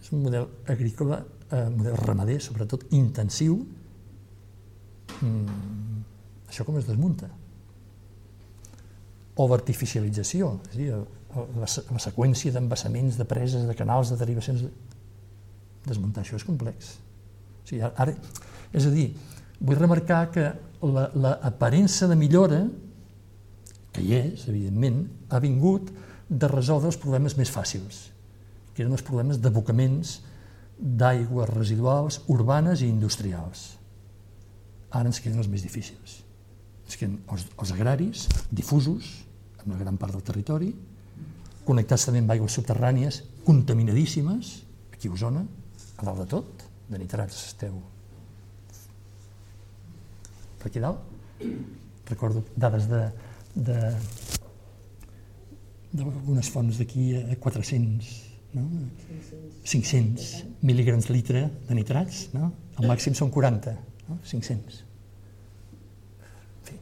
és un model agrícola, eh, model ramader, sobretot intensiu. Mm, això com es desmunta? O l'artificialització, és a dir, la, la seqüència d'embassaments, de preses, de canals, de derivacions... Desmuntar això és complex. O sigui, ara, és a dir, vull remarcar que l'aparença la, de millora, que hi és, evidentment, ha vingut de resoldre els problemes més fàcils que eren els problemes d'abocaments d'aigües residuals urbanes i industrials. Ara ens queden els més difícils. Ens queden els, els agraris, difusos, en una gran part del territori, connectats també amb aigües subterrànies, contaminadíssimes, aquí a Osona, a dalt de tot, de nitrats esteu per aquí dalt. Recordo dades de, de d'algunes fonts d'aquí a 400 no? 500 mil·ligrams litre de nitrats, no? el màxim són 40, no? 500. En fi.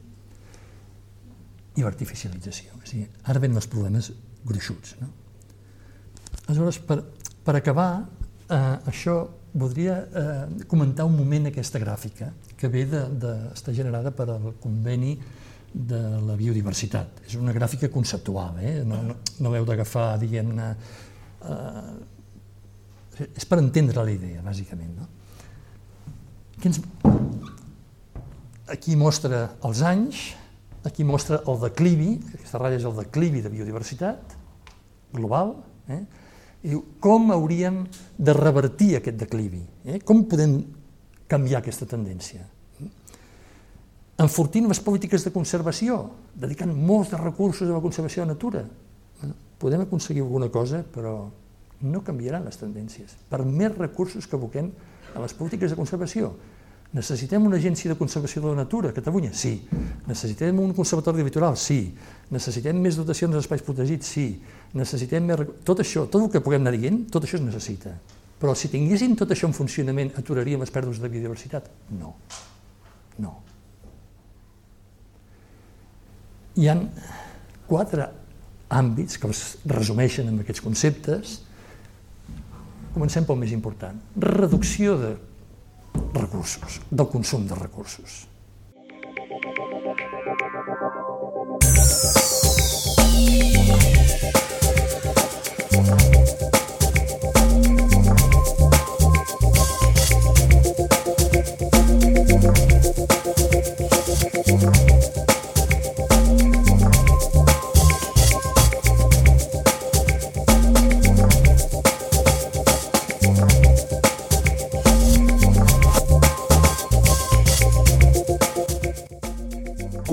I l'artificialització. O sigui, ara venen els problemes gruixuts. No? Aleshores, per, per acabar, eh, això voldria eh, comentar un moment aquesta gràfica que ve de, de, està generada per al conveni de la biodiversitat. És una gràfica conceptual, eh? no, no, no l'heu d'agafar, diguem-ne, eh, és per entendre la idea, bàsicament. No? Ens... aquí mostra els anys, aquí mostra el declivi, aquesta ratlla és el declivi de biodiversitat global, eh? i com hauríem de revertir aquest declivi, eh? com podem canviar aquesta tendència. Enfortint les polítiques de conservació, dedicant molts de recursos a la conservació de natura, podem aconseguir alguna cosa, però no canviaran les tendències. Per més recursos que aboquem a les polítiques de conservació, Necessitem una agència de conservació de la natura a Catalunya? Sí. Necessitem un conservatori litoral? Sí. Necessitem més dotacions d'espais protegits? Sí. Necessitem més... Tot això, tot el que puguem anar dient, tot això es necessita. Però si tinguéssim tot això en funcionament, aturaríem les pèrdues de biodiversitat? No. No. Hi han quatre àmbits que els resumeixen en aquests conceptes comencem pel més important. Reducció de recursos, del consum de recursos.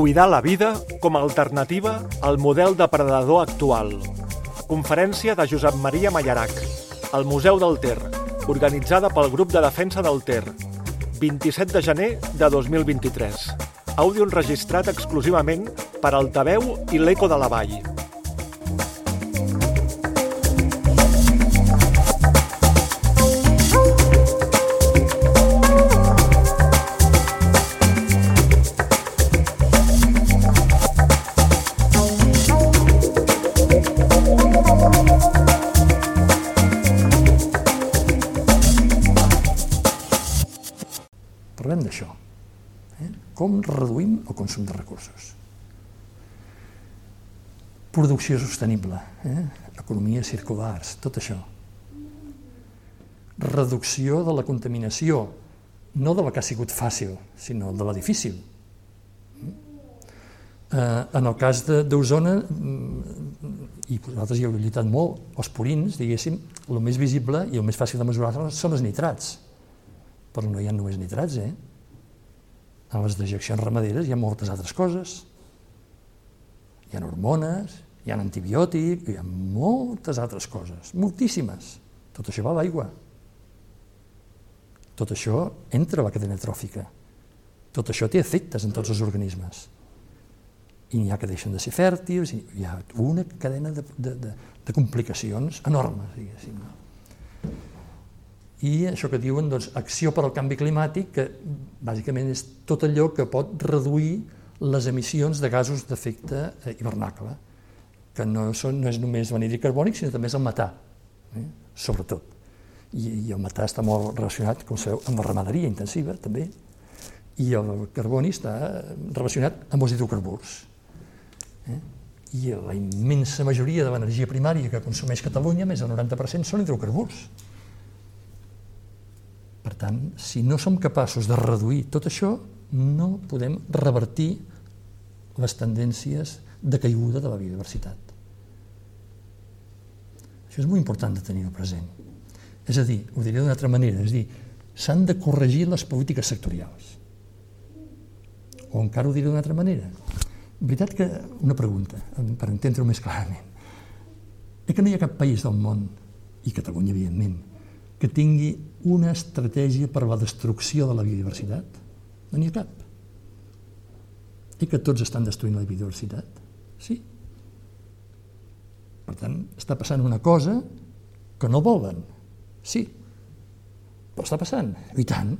Cuidar la vida com a alternativa al model depredador actual. Conferència de Josep Maria Mallarac, al Museu del Ter, organitzada pel Grup de Defensa del Ter, 27 de gener de 2023. Àudio enregistrat exclusivament per Altaveu i l'Eco de la Vall. Com reduïm el consum de recursos. Producció sostenible, eh? economies circulars, tot això. Reducció de la contaminació, no de la que ha sigut fàcil, sinó de la difícil. Eh, en el cas d'Osona, mm, i vosaltres hi heu lluitat molt, els purins, diguéssim, el més visible i el més fàcil de mesurar són els nitrats però no hi ha només nitrats, eh? A les dejeccions ramaderes hi ha moltes altres coses. Hi ha hormones, hi ha antibiòtics, hi ha moltes altres coses, moltíssimes. Tot això va a l'aigua. Tot això entra a la cadena tròfica. Tot això té efectes en tots els organismes. I n'hi ha que deixen de ser fèrtils, hi ha una cadena de, de, de, de complicacions enormes, diguéssim. No? I això que diuen doncs, acció per al canvi climàtic, que bàsicament és tot allò que pot reduir les emissions de gasos d'efecte eh, hivernacle, que no, són, no és només l'anhídrid carbònic, sinó també és el metà, eh? sobretot. I, I el metà està molt relacionat, com sabeu, amb la ramaderia intensiva, també, i el carboni està relacionat amb els hidrocarburs. Eh? I la immensa majoria de l'energia primària que consumeix Catalunya, més del 90%, són hidrocarburs. Per tant, si no som capaços de reduir tot això, no podem revertir les tendències de caiguda de la biodiversitat. Això és molt important de tenir-ho present. És a dir, ho diré d'una altra manera, és a dir, s'han de corregir les polítiques sectorials. O encara ho diré d'una altra manera. Veritat que una pregunta, per entendre-ho més clarament. És que no hi ha cap país del món, i Catalunya, evidentment, que tingui una estratègia per a la destrucció de la biodiversitat? No n'hi ha cap. I que tots estan destruint la biodiversitat? Sí. Per tant, està passant una cosa que no volen. Sí. Però està passant. I tant.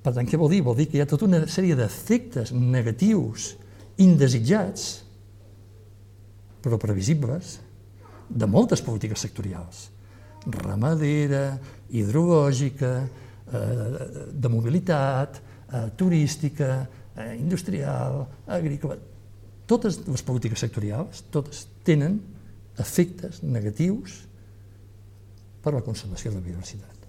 Per tant, què vol dir? Vol dir que hi ha tota una sèrie d'efectes negatius, indesitjats, però previsibles, de moltes polítiques sectorials ramadera, hidrològica, eh, de mobilitat, eh, turística, eh, industrial, agrícola... Totes les polítiques sectorials, totes tenen efectes negatius per a la conservació de la biodiversitat.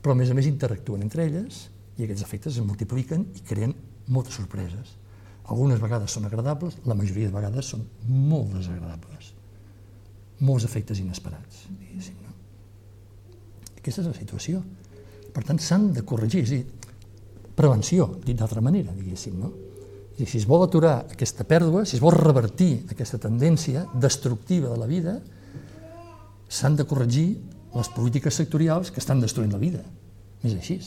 Però, a més a més, interactuen entre elles i aquests efectes es multipliquen i creen moltes sorpreses. Algunes vegades són agradables, la majoria de vegades són molt desagradables. Molts efectes inesperats, diguéssim. Aquesta és la situació. Per tant, s'han de corregir, és a dir, prevenció, dit d'altra manera, diguéssim, no? I si es vol aturar aquesta pèrdua, si es vol revertir aquesta tendència destructiva de la vida, s'han de corregir les polítiques sectorials que estan destruint la vida. És així.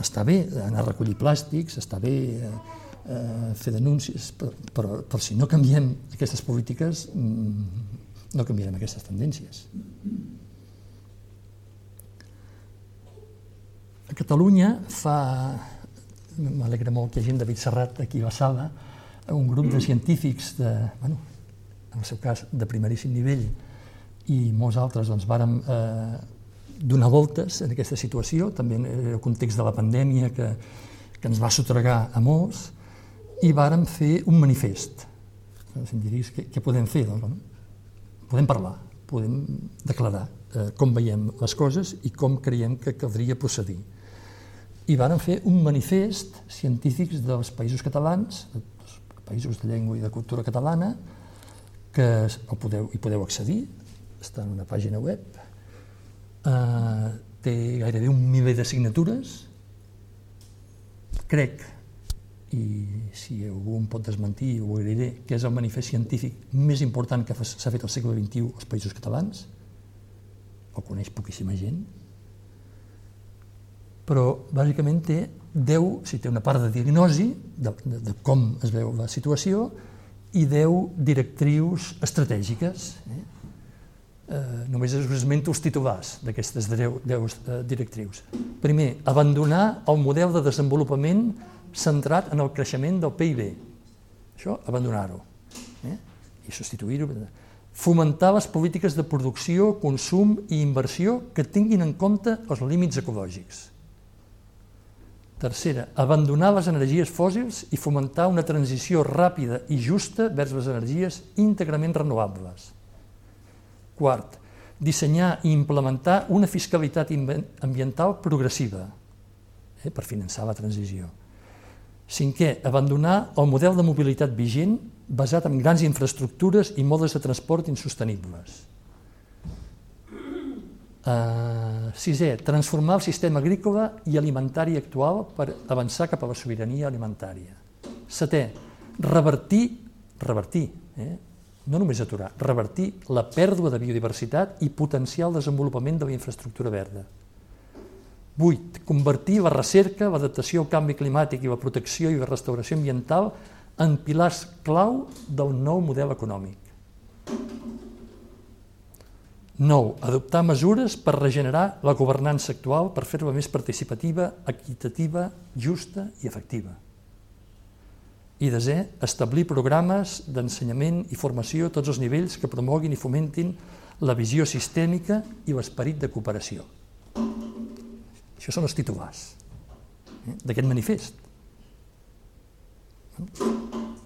Està bé anar a recollir plàstics, està bé eh, eh fer denúncies, però, però, però si no canviem aquestes polítiques, mm, no canviarem aquestes tendències. A Catalunya fa... M'alegra molt que hi hagi David Serrat aquí a la sala, un grup de científics, de, bueno, en el seu cas de primeríssim nivell, i molts altres doncs, vàrem eh, donar voltes en aquesta situació, també en el context de la pandèmia que, que ens va sotregar a molts, i vàrem fer un manifest. Si em diries què, què podem fer? Doncs, podem parlar, podem declarar eh, com veiem les coses i com creiem que caldria procedir. I vàrem fer un manifest científics dels països catalans, dels països de llengua i de cultura catalana, que ho podeu, hi podeu accedir, està en una pàgina web, eh, té gairebé un miler de signatures, crec, i si algú em pot desmentir ho agrairé, que és el manifest científic més important que s'ha fet al segle XXI als països catalans, el coneix poquíssima gent, però bàsicament té 10, si té una part de diagnosi de, de, de com es veu la situació i 10 directrius estratègiques. Eh? Eh, només us esmento els titulars d'aquestes 10, 10 eh, directrius. Primer, abandonar el model de desenvolupament centrat en el creixement del PIB. Això, abandonar-ho. Eh? I substituir-ho. Fomentar les polítiques de producció, consum i inversió que tinguin en compte els límits ecològics. Tercera, abandonar les energies fòssils i fomentar una transició ràpida i justa vers les energies íntegrament renovables. Quart, dissenyar i implementar una fiscalitat ambiental progressiva eh, per finançar la transició. Cinquè, abandonar el model de mobilitat vigent basat en grans infraestructures i modes de transport insostenibles. Uh, sisè, transformar el sistema agrícola i alimentari actual per avançar cap a la sobirania alimentària. Setè, revertir, revertir, eh? no només aturar, revertir la pèrdua de biodiversitat i potenciar el desenvolupament de la infraestructura verda. 8. Convertir la recerca, l'adaptació al canvi climàtic i la protecció i la restauració ambiental en pilars clau del nou model econòmic. 9. Adoptar mesures per regenerar la governança actual per fer-la més participativa, equitativa, justa i efectiva. I desè, establir programes d'ensenyament i formació a tots els nivells que promoguin i fomentin la visió sistèmica i l'esperit de cooperació. Això són els titulars eh, d'aquest manifest.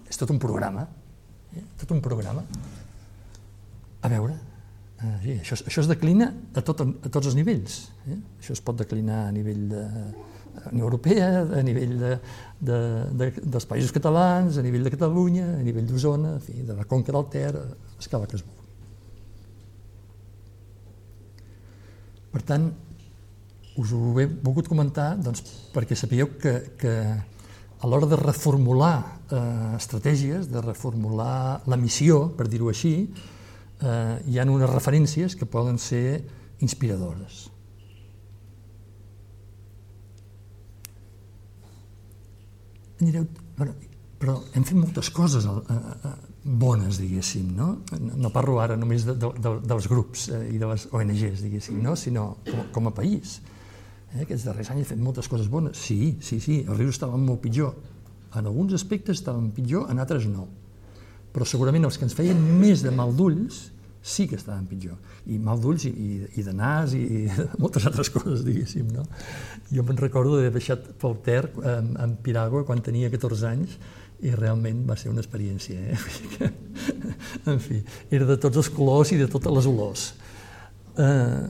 És tot un programa, eh, tot un programa. A veure, eh, sí, això, això es declina a, tot, a tots els nivells. Eh? Això es pot declinar a nivell de Unió Europea, a nivell de, de, de, dels països catalans, a nivell de Catalunya, a nivell d'Osona, de la Conca del Ter, a escala que es vulgui. Per tant, us ho he volgut comentar doncs, perquè sapigueu que, que a l'hora de reformular eh, estratègies, de reformular la missió, per dir-ho així, eh, hi ha unes referències que poden ser inspiradores. Anireu, bueno, però hem fet moltes coses eh, eh, bones, diguéssim, no? No parlo ara només de, de, dels grups eh, i de les ONGs, diguéssim, no? sinó com, com a país. Eh? Aquests darrers anys he fet moltes coses bones. Sí, sí, sí, els rius estaven molt pitjor. En alguns aspectes estaven pitjor, en altres no. Però segurament els que ens feien més de mal d'ulls sí que estaven pitjor. I mal d'ulls i, i, i de nas i, i moltes altres coses, diguéssim. No? Jo me'n recordo d'haver baixat pel Ter en, en Piragua quan tenia 14 anys i realment va ser una experiència. Eh? en fi, era de tots els colors i de totes les olors. Eh,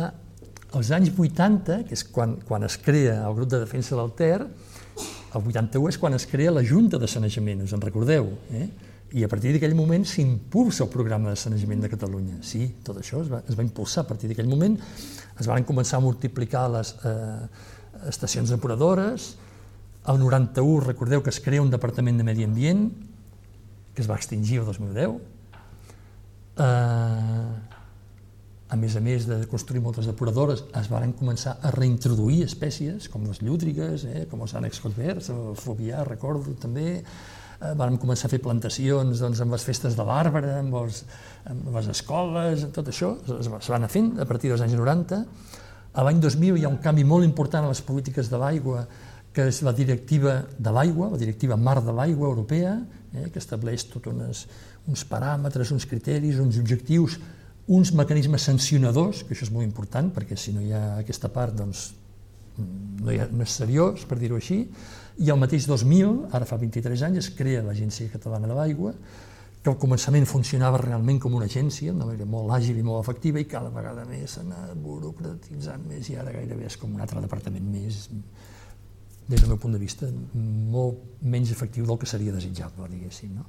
ah, als anys 80, que és quan, quan es crea el grup de defensa del Ter, el 81 és quan es crea la Junta de Sanejament, us en recordeu? Eh? I a partir d'aquell moment s'impulsa el programa de sanejament de Catalunya. Sí, tot això es va, es va impulsar a partir d'aquell moment. Es van començar a multiplicar les eh, estacions depuradores. El 91, recordeu que es crea un departament de medi ambient, que es va extingir el 2010. Eh, a més a més de construir moltes depuradores, es van començar a reintroduir espècies com les llúdrigues, eh, com els ànecs cosverts, el fobià, recordo també, eh, vam començar a fer plantacions doncs, amb les festes de l'àrbre, amb, els, amb les escoles, tot això es, es va anar fent a partir dels anys 90. A l'any 2000 hi ha un canvi molt important a les polítiques de l'aigua que és la directiva de l'aigua, la directiva Mar de l'Aigua europea, eh, que estableix tot unes, uns paràmetres, uns criteris, uns objectius, uns mecanismes sancionadors, que això és molt important, perquè si no hi ha aquesta part, doncs no, hi ha, no és seriós, per dir-ho així, i al mateix 2000, ara fa 23 anys, es crea l'Agència Catalana de l'Aigua, que al començament funcionava realment com una agència, d'una manera molt àgil i molt efectiva, i cada vegada més s'ha anat burocratitzant més, i ara gairebé és com un altre departament més, des del meu punt de vista, molt menys efectiu del que seria desitjable, diguéssim. No?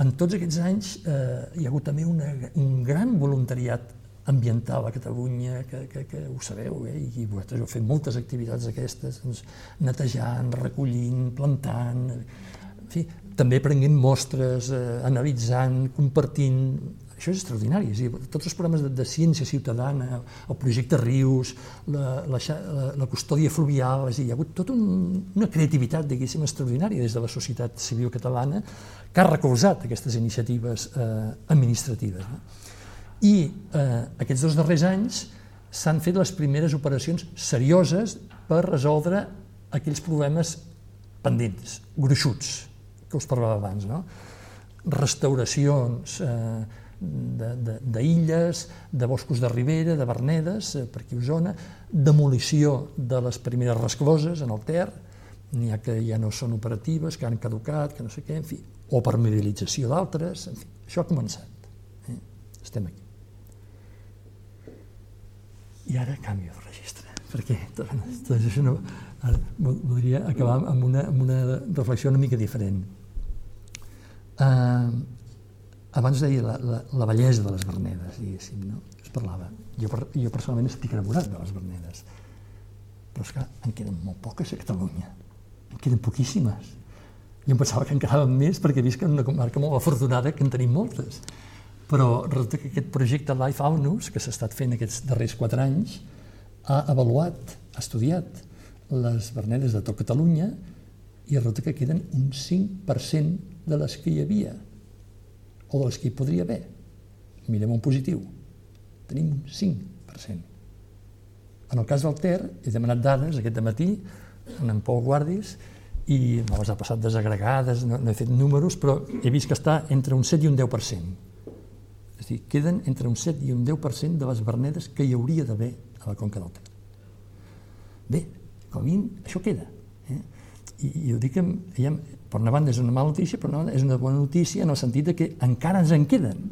En tots aquests anys eh, hi ha hagut també una, un gran voluntariat ambiental a Catalunya, que, que, que ho sabeu, eh? i vosaltres heu fet moltes activitats aquestes, doncs, netejant, recollint, plantant, en fi, també prenent mostres, eh, analitzant, compartint, això és extraordinari. És dir, tots els programes de, de ciència ciutadana, el projecte Rius, la, la, la, la custòdia fluvial, és dir, hi ha hagut tota un, una creativitat, diguéssim, extraordinària des de la societat civil catalana que ha recolzat aquestes iniciatives eh, administratives. No? I eh, aquests dos darrers anys s'han fet les primeres operacions serioses per resoldre aquells problemes pendents, gruixuts, que us parlava abans, no? restauracions eh, d'illes, de, de, boscos de ribera, de vernedes, eh, per aquí Osona, demolició de les primeres rescloses en el Ter, n'hi ha que ja no són operatives, que han caducat, que no sé què, en fi, o per mobilització d'altres, en fi, això ha començat. Eh? Estem aquí. I ara canvio de registre, perquè doncs, això no, ara voldria acabar amb una, amb una reflexió una mica diferent. Uh, abans deia la, la, la bellesa de les vernedes, diguéssim, no? Es parlava. Jo, jo personalment estic enamorat de les vernedes, però és que en queden molt poques a Catalunya, en queden poquíssimes. Jo em pensava que en quedaven més perquè visc en una comarca molt afortunada que en tenim moltes. Però resulta que aquest projecte Life Aunus, que s'ha estat fent aquests darrers quatre anys, ha avaluat, ha estudiat les vernedes de tot Catalunya i resulta que queden un 5% de les que hi havia o de les que hi podria haver. Mirem un positiu. Tenim un 5%. En el cas del Ter, he demanat dades aquest matí en Pol Guardis i me les ha passat desagregades, no, no he fet números, però he vist que està entre un 7 i un 10%. És a dir, queden entre un 7 i un 10% de les vernedes que hi hauria d'haver a la Conca del Ter. Bé, com a mínim, això queda. Eh? I, i ho dic, ja, per una banda és una mala notícia, però és una bona notícia en el sentit de que encara ens en queden.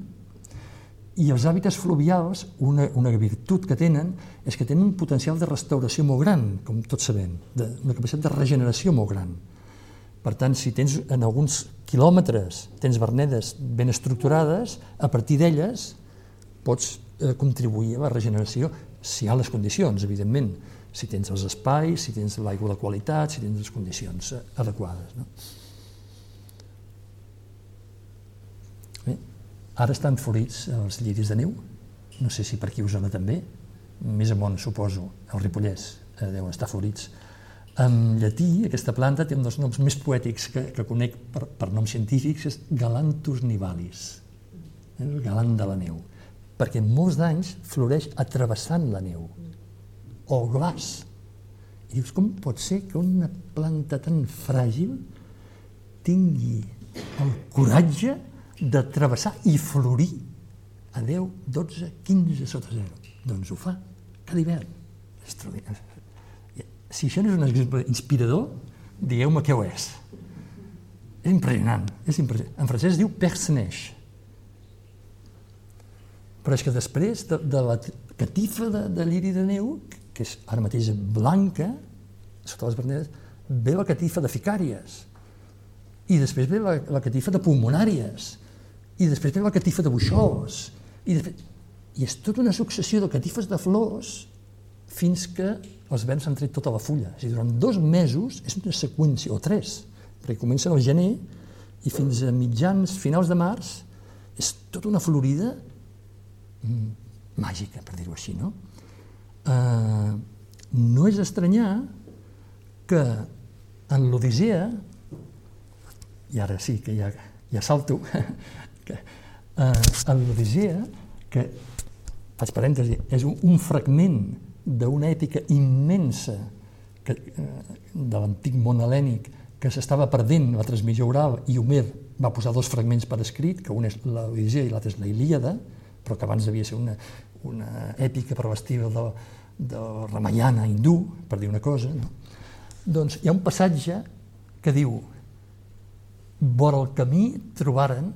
I els hàbitats fluvials, una, una virtut que tenen, és que tenen un potencial de restauració molt gran, com tots sabem, de, una capacitat de regeneració molt gran. Per tant, si tens en alguns quilòmetres tens vernedes ben estructurades, a partir d'elles pots eh, contribuir a la regeneració si hi ha les condicions, evidentment si tens els espais, si tens l'aigua de qualitat, si tens les condicions eh, adequades. No? Bé, ara estan florits els lliris de neu, no sé si per aquí Osona també, més amunt suposo, el Ripollès eh, deuen estar florits. En llatí, aquesta planta té un dels noms més poètics que, que conec per, per noms científics, és Galanthus nivalis, el galant de la neu, perquè molts d'anys floreix atrevessant la neu o glaç. I dius, com pot ser que una planta tan fràgil tingui el coratge de travessar i florir a 10, 12, 15 sota zero? Doncs ho fa cada hivern. Si això no és un exemple inspirador, digueu-me què ho és. És impressionant, és impressionant. En francès diu personnage. Però és que després de, de la catifa de, de lliri de neu, que és ara mateix blanca, sota les vernedes, ve la catifa de ficàries, i després ve la, la catifa de pulmonàries, i després ve la catifa de buixols, i, després... i és tota una successió de catifes de flors fins que els vents han tret tota la fulla. És a dir, durant dos mesos és una seqüència, o tres, perquè comencen al gener i fins a mitjans, finals de març, és tota una florida mm, màgica, per dir-ho així, no? eh, no és estranyar que en l'Odissea, i ara sí que ja, ja salto, que eh, l'Odissea, que, faig parèntesi, és un, un fragment d'una èpica immensa que, eh, de l'antic món helènic que s'estava perdent la transmissió oral i Homer va posar dos fragments per escrit, que un és l'Odissea i l'altre és la Ilíada, però que abans devia ser una, una èpica l'estil de, de Ramayana hindú, per dir una cosa. No? Doncs hi ha un passatge que diu vora el camí trobaren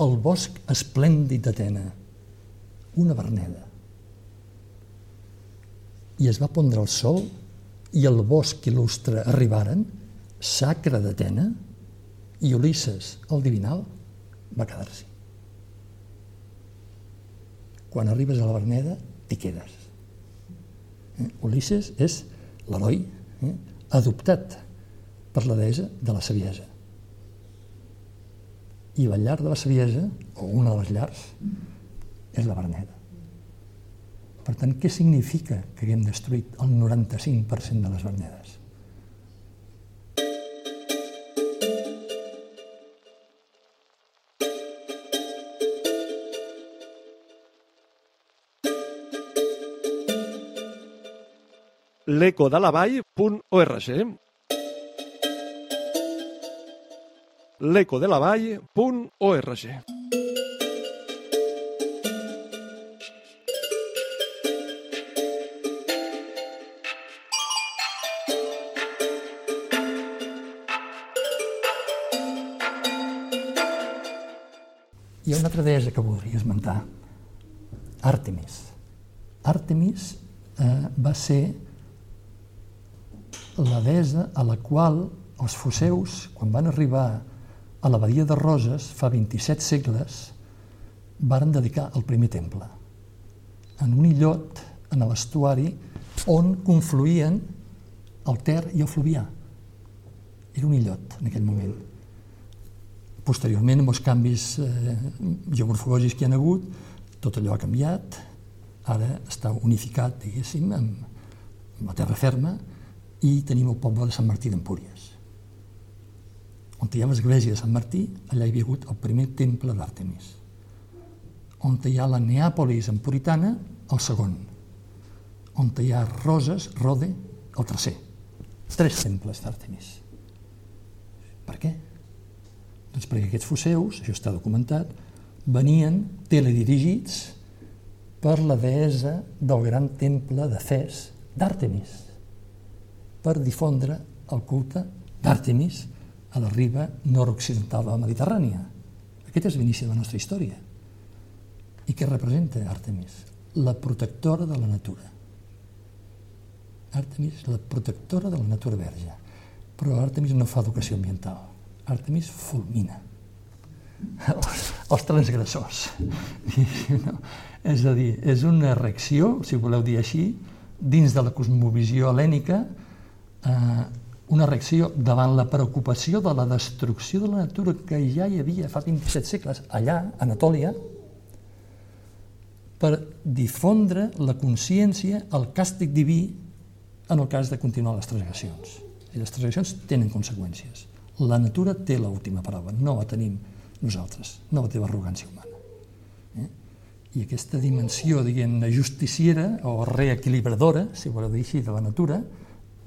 el bosc esplèndid d'Atena, una verneda. I es va pondre el sol i el bosc il·lustre arribaren, sacre d'Atena, i Ulisses, el divinal, va quedar-s'hi. Quan arribes a la Verneda, t'hi quedes. Eh? Ulisses és l'heroi eh? adoptat per la deessa de la saviesa. I la llar de la saviesa, o una de les llars, és la Verneda. Per tant, què significa que haguem destruït el 95% de les vernedes? l'ecodelavall.org l'ecodelavall.org Hi ha una altra deessa que voldria esmentar, Àrtemis. Àrtemis eh, va ser la deessa a la qual els foseus, quan van arribar a l'abadia de Roses, fa 27 segles, varen dedicar el primer temple, en un illot, en l'estuari, on confluïen el Ter i el Fluvià. Era un illot en aquell moment. Posteriorment, amb els canvis eh, geomorfològics que hi ha hagut, tot allò ha canviat, ara està unificat, diguéssim, amb, amb la terra ferma, i tenim el poble de Sant Martí d'Empúries. On hi ha l'església de Sant Martí, allà hi havia hagut el primer temple d'Àrtemis. On hi ha la Neàpolis empuritana, el segon. On hi ha Roses, Rode, el tercer. Tres temples d'Àrtemis. Per què? Doncs perquè aquests foseus, això està documentat, venien teledirigits per la deessa del gran temple de Fes d'Àrtemis per difondre el culte d'Àrtemis a la riba nord-occidental de la Mediterrània. Aquest és l'inici de la nostra història. I què representa Àrtemis? La protectora de la natura. Àrtemis, la protectora de la natura verge. Però Àrtemis no fa educació ambiental. Àrtemis fulmina els, els transgressors. No? És a dir, és una reacció, si voleu dir així, dins de la cosmovisió helènica, eh, una reacció davant la preocupació de la destrucció de la natura que ja hi havia fa 27 segles allà, a Anatòlia, per difondre la consciència, el càstig diví en el cas de continuar les transgressions. I les transgressions tenen conseqüències. La natura té l'última paraula, no la tenim nosaltres, no la teva arrogància humana. Eh? I aquesta dimensió, diguem justiciera o reequilibradora, si voleu dir així, de la natura,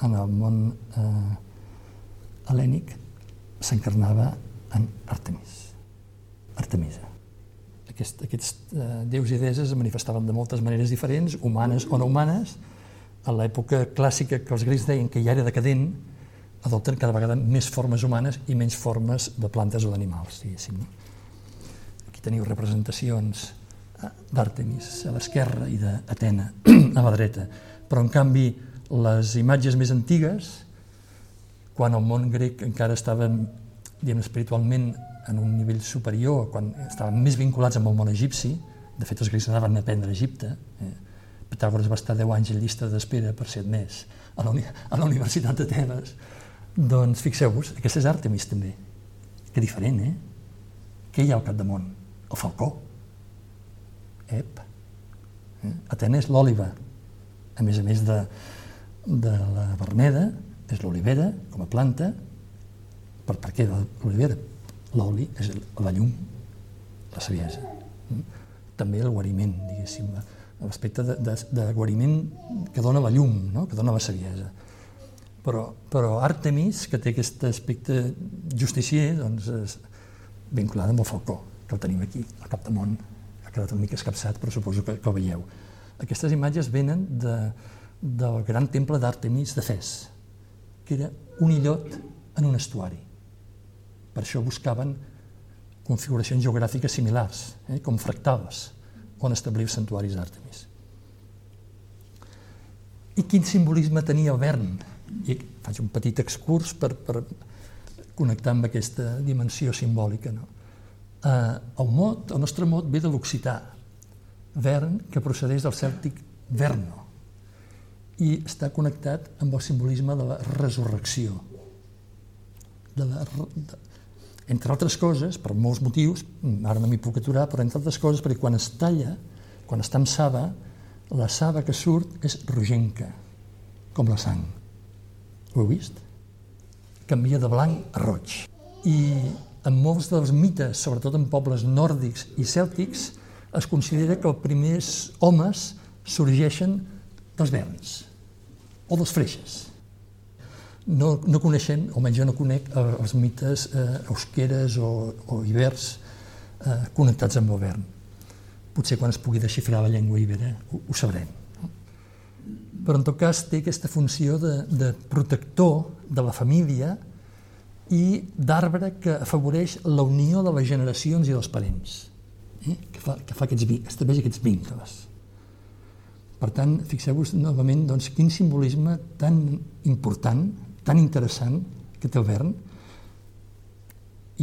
en el món eh, helènic s'encarnava en Artemis, Artemisa. Aquest, aquests eh, déus i deses es manifestaven de moltes maneres diferents, humanes o no humanes. A l'època clàssica que els grecs deien que ja era decadent, adopten cada vegada més formes humanes i menys formes de plantes o d'animals, diguéssim. Aquí teniu representacions eh, d'Artemis a l'esquerra i d'Atena a la dreta, però en canvi les imatges més antigues, quan el món grec encara estava diguem, espiritualment en un nivell superior, quan estaven més vinculats amb el món egipci, de fet els grecs anaven a aprendre a Egipte, eh? Pitàgores va estar 10 anys en llista d'espera per ser admès a la, a la Universitat de Tebes, doncs fixeu-vos, aquesta és Artemis també, que diferent, eh? Què hi ha al capdamunt? El falcó. Ep. Eh? Atena és l'òliva, a més a més de, de la verneda és l'olivera com a planta. Per, per què l'olivera? L'oli és la llum, la saviesa. Mm? També el guariment, diguéssim, l'aspecte de, de, de guariment que dona la llum, no? que dona la saviesa. Però, però Artemis, que té aquest aspecte justicier, doncs és vinculada amb el Falcó, que el tenim aquí, al capdamunt. Ha quedat una mica escapçat, però suposo que, que ho veieu. Aquestes imatges venen de, del gran temple d'Artemis de Fes, que era un illot en un estuari. Per això buscaven configuracions geogràfiques similars, eh, com fractals, on establir santuaris d'Artemis. I quin simbolisme tenia el Vern? I faig un petit excurs per, per connectar amb aquesta dimensió simbòlica. No? Eh, el mot, el nostre mot ve de l'occità, vern, que procedeix del cèltic verno, i està connectat amb el simbolisme de la resurrecció. De la, de, entre altres coses, per molts motius, ara no m'hi puc aturar, però entre altres coses perquè quan es talla, quan està amb saba, la saba que surt és rogenca, com la sang. Ho heu vist? Canvia de blanc a roig. I en molts dels mites, sobretot en pobles nòrdics i cèltics, es considera que els primers homes sorgeixen dels verns o dels freixes. No, no coneixem, almenys jo no conec, els mites eh, eusqueres o, o ibers eh, connectats amb el vern. Potser quan es pugui desxifrar la llengua ibera ho, ho sabrem. Però en tot cas té aquesta funció de, de protector de la família i d'arbre que afavoreix la unió de les generacions i dels parents, eh? que, fa, que fa aquests, estableix aquests vincles. Per tant, fixeu-vos novament doncs, quin simbolisme tan important, tan interessant que té el vern,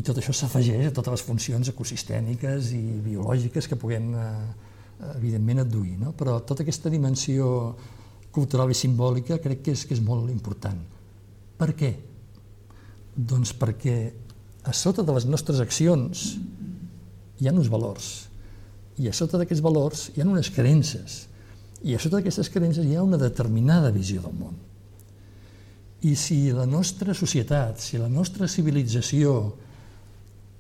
i tot això s'afegeix a totes les funcions ecosistèmiques i biològiques que puguem, eh, evidentment, adduir. No? Però tota aquesta dimensió cultural i simbòlica crec que és, que és molt important. Per què? Doncs perquè a sota de les nostres accions hi ha uns valors, i a sota d'aquests valors hi ha unes creences, i a sota d'aquestes creences hi ha una determinada visió del món. I si la nostra societat, si la nostra civilització,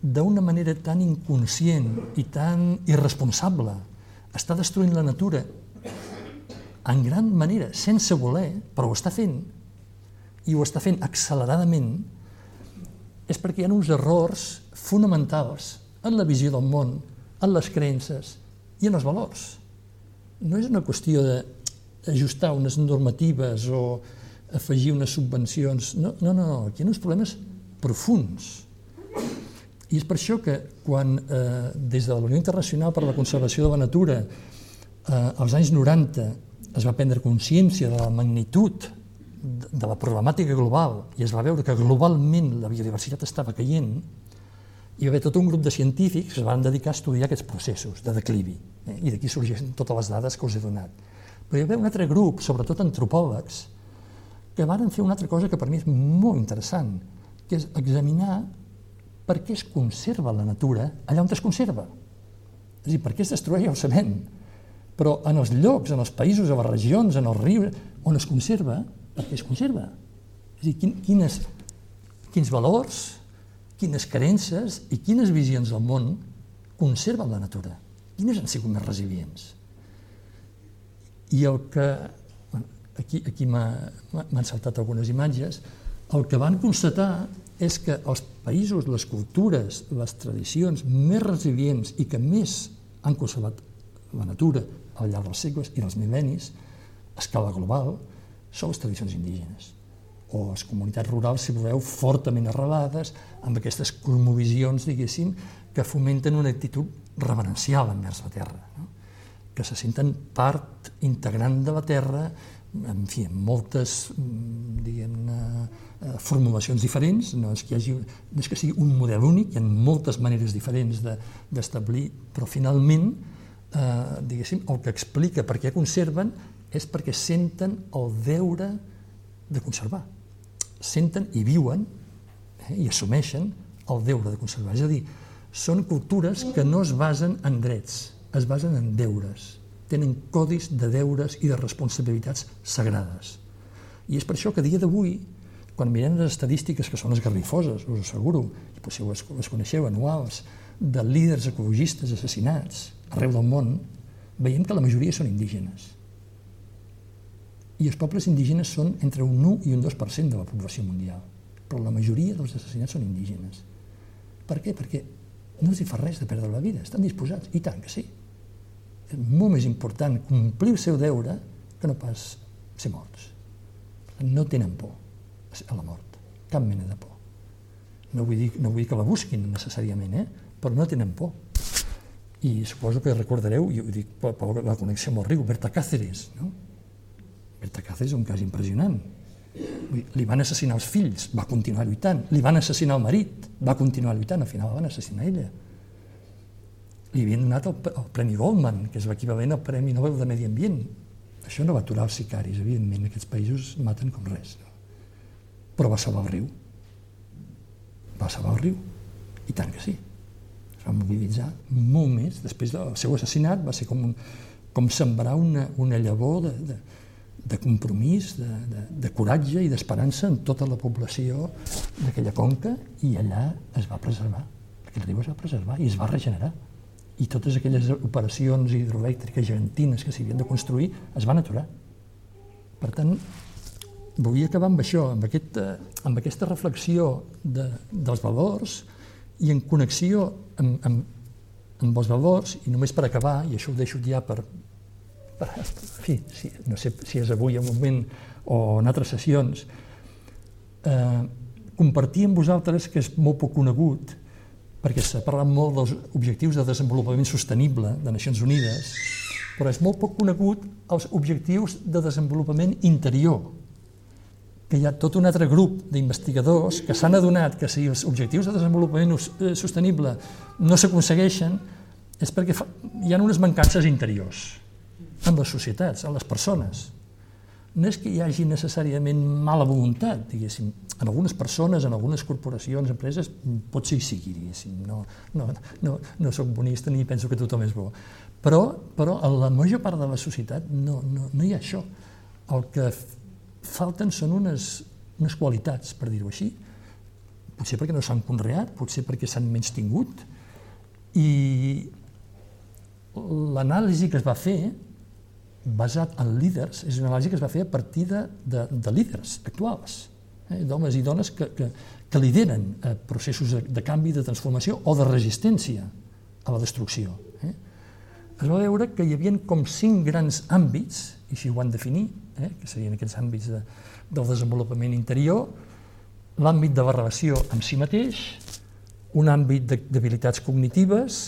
d'una manera tan inconscient i tan irresponsable, està destruint la natura en gran manera, sense voler, però ho està fent, i ho està fent acceleradament, és perquè hi ha uns errors fonamentals en la visió del món, en les creences i en els valors no és una qüestió d'ajustar unes normatives o afegir unes subvencions. No, no, no, aquí hi ha uns problemes profuns. I és per això que quan eh, des de la Unió Internacional per la Conservació de la Natura eh, als anys 90 es va prendre consciència de la magnitud de la problemàtica global i es va veure que globalment la biodiversitat estava caient, hi va haver tot un grup de científics que es van dedicar a estudiar aquests processos de declivi. Eh? I d'aquí sorgeixen totes les dades que us he donat. Però hi haver un altre grup, sobretot antropòlegs, que van fer una altra cosa que per mi és molt interessant, que és examinar per què es conserva la natura allà on es conserva. És a dir, per què es destrueix ho sabem, però en els llocs, en els països, a les regions, en els rius, on es conserva, per què es conserva? És a dir, quin, quines, quins valors, quines creences i quines visions del món conserven la natura, quines han sigut més resilients. I el que, aquí, aquí m'han saltat algunes imatges, el que van constatar és que els països, les cultures, les tradicions més resilients i que més han conservat la natura al llarg dels segles i dels mil·lennis, a escala global, són les tradicions indígenes o les comunitats rurals, si voleu, fortament arrelades, amb aquestes cromovisions, diguéssim, que fomenten una actitud reverencial envers la terra, no? que se senten part integrant de la terra, en fi, amb moltes diguem eh, formulacions diferents, no és, que hagi, no és que sigui un model únic, hi ha moltes maneres diferents d'establir, de, però finalment, eh, diguéssim, el que explica per què conserven és perquè senten el deure de conservar senten i viuen eh, i assumeixen el deure de conservar. És a dir, són cultures que no es basen en drets, es basen en deures. Tenen codis de deures i de responsabilitats sagrades. I és per això que a dia d'avui, quan mirem les estadístiques que són esgarrifoses, us asseguro, i potser les, les coneixeu, anuals, de líders ecologistes assassinats arreu del món, veiem que la majoria són indígenes. I els pobles indígenes són entre un 1 i un 2% de la població mundial, però la majoria dels assassinats són indígenes. Per què? Perquè no els hi fa res de perdre la vida, estan disposats, i tant que sí. És molt més important complir el seu deure que no pas ser morts. No tenen por a la mort, cap mena de por. No vull dir, no vull dir que la busquin necessàriament, eh? però no tenen por. I suposo que recordareu, i ho dic per, per la connexió amb el riu, Berta Cáceres, no? Berta Cáceres és un cas impressionant. Li van assassinar els fills, va continuar lluitant. Li van assassinar el marit, va continuar lluitant, al final van assassinar ella. Li havien donat el, el Premi Goldman, que és l'equivalent al Premi Nobel de Medi Ambient. Això no va aturar els sicaris, evidentment, aquests països maten com res. No? Però va salvar el riu. Va salvar el riu. I tant que sí. Es va mobilitzar molt més. Després del seu assassinat va ser com, un, com sembrar una, una llavor de, de, de compromís, de, de, de coratge i d'esperança en tota la població d'aquella conca i allà es va preservar. Aquell riu es va preservar i es va regenerar. I totes aquelles operacions hidroelèctriques gegantines que s'havien de construir es van aturar. Per tant, volia acabar amb això, amb, aquest, amb aquesta reflexió de, dels valors i en connexió amb, amb, amb els valors, i només per acabar, i això ho deixo ja per, en fi, si, no sé si és avui el moment o en altres sessions, eh, compartir amb vosaltres, que és molt poc conegut, perquè s'ha parlat molt dels objectius de desenvolupament sostenible de Nacions Unides, però és molt poc conegut els objectius de desenvolupament interior, que hi ha tot un altre grup d'investigadors que s'han adonat que si els objectius de desenvolupament eh, sostenible no s'aconsegueixen és perquè hi ha unes mancances interiors en les societats, en les persones. No és que hi hagi necessàriament mala voluntat, diguéssim. En algunes persones, en algunes corporacions, empreses, pot ser hi sigui, diguéssim. No, no, no, no soc bonista ni penso que tothom és bo. Però, però a la major part de la societat no, no, no hi ha això. El que falten són unes, unes qualitats, per dir-ho així. Potser perquè no s'han conreat, potser perquè s'han menys tingut. I l'anàlisi que es va fer basat en líders, és una anàlisi que es va fer a partir de, de, de líders actuals, eh, d'homes i dones que, que, que lideren eh, processos de, de canvi, de transformació o de resistència a la destrucció. Eh. Es va veure que hi havia com cinc grans àmbits, i així ho van definir, eh, que serien aquests àmbits de, del desenvolupament interior, l'àmbit de la relació amb si mateix, un àmbit d'habilitats cognitives,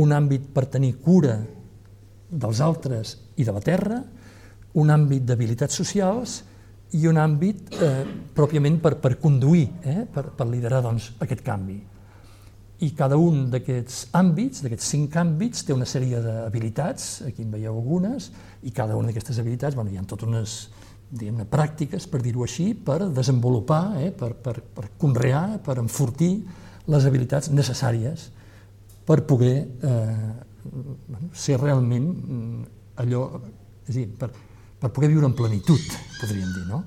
un àmbit per tenir cura dels altres i de la terra, un àmbit d'habilitats socials i un àmbit eh, pròpiament per, per conduir, eh, per, per liderar doncs, aquest canvi. I cada un d'aquests àmbits, d'aquests cinc àmbits, té una sèrie d'habilitats, aquí en veieu algunes, i cada una d'aquestes habilitats, bueno, hi ha totes unes diguem pràctiques, per dir-ho així, per desenvolupar, eh, per, per, per conrear, per enfortir les habilitats necessàries per poder eh, ser realment mm, allò, és dir, per, per poder viure en plenitud, podríem dir, no?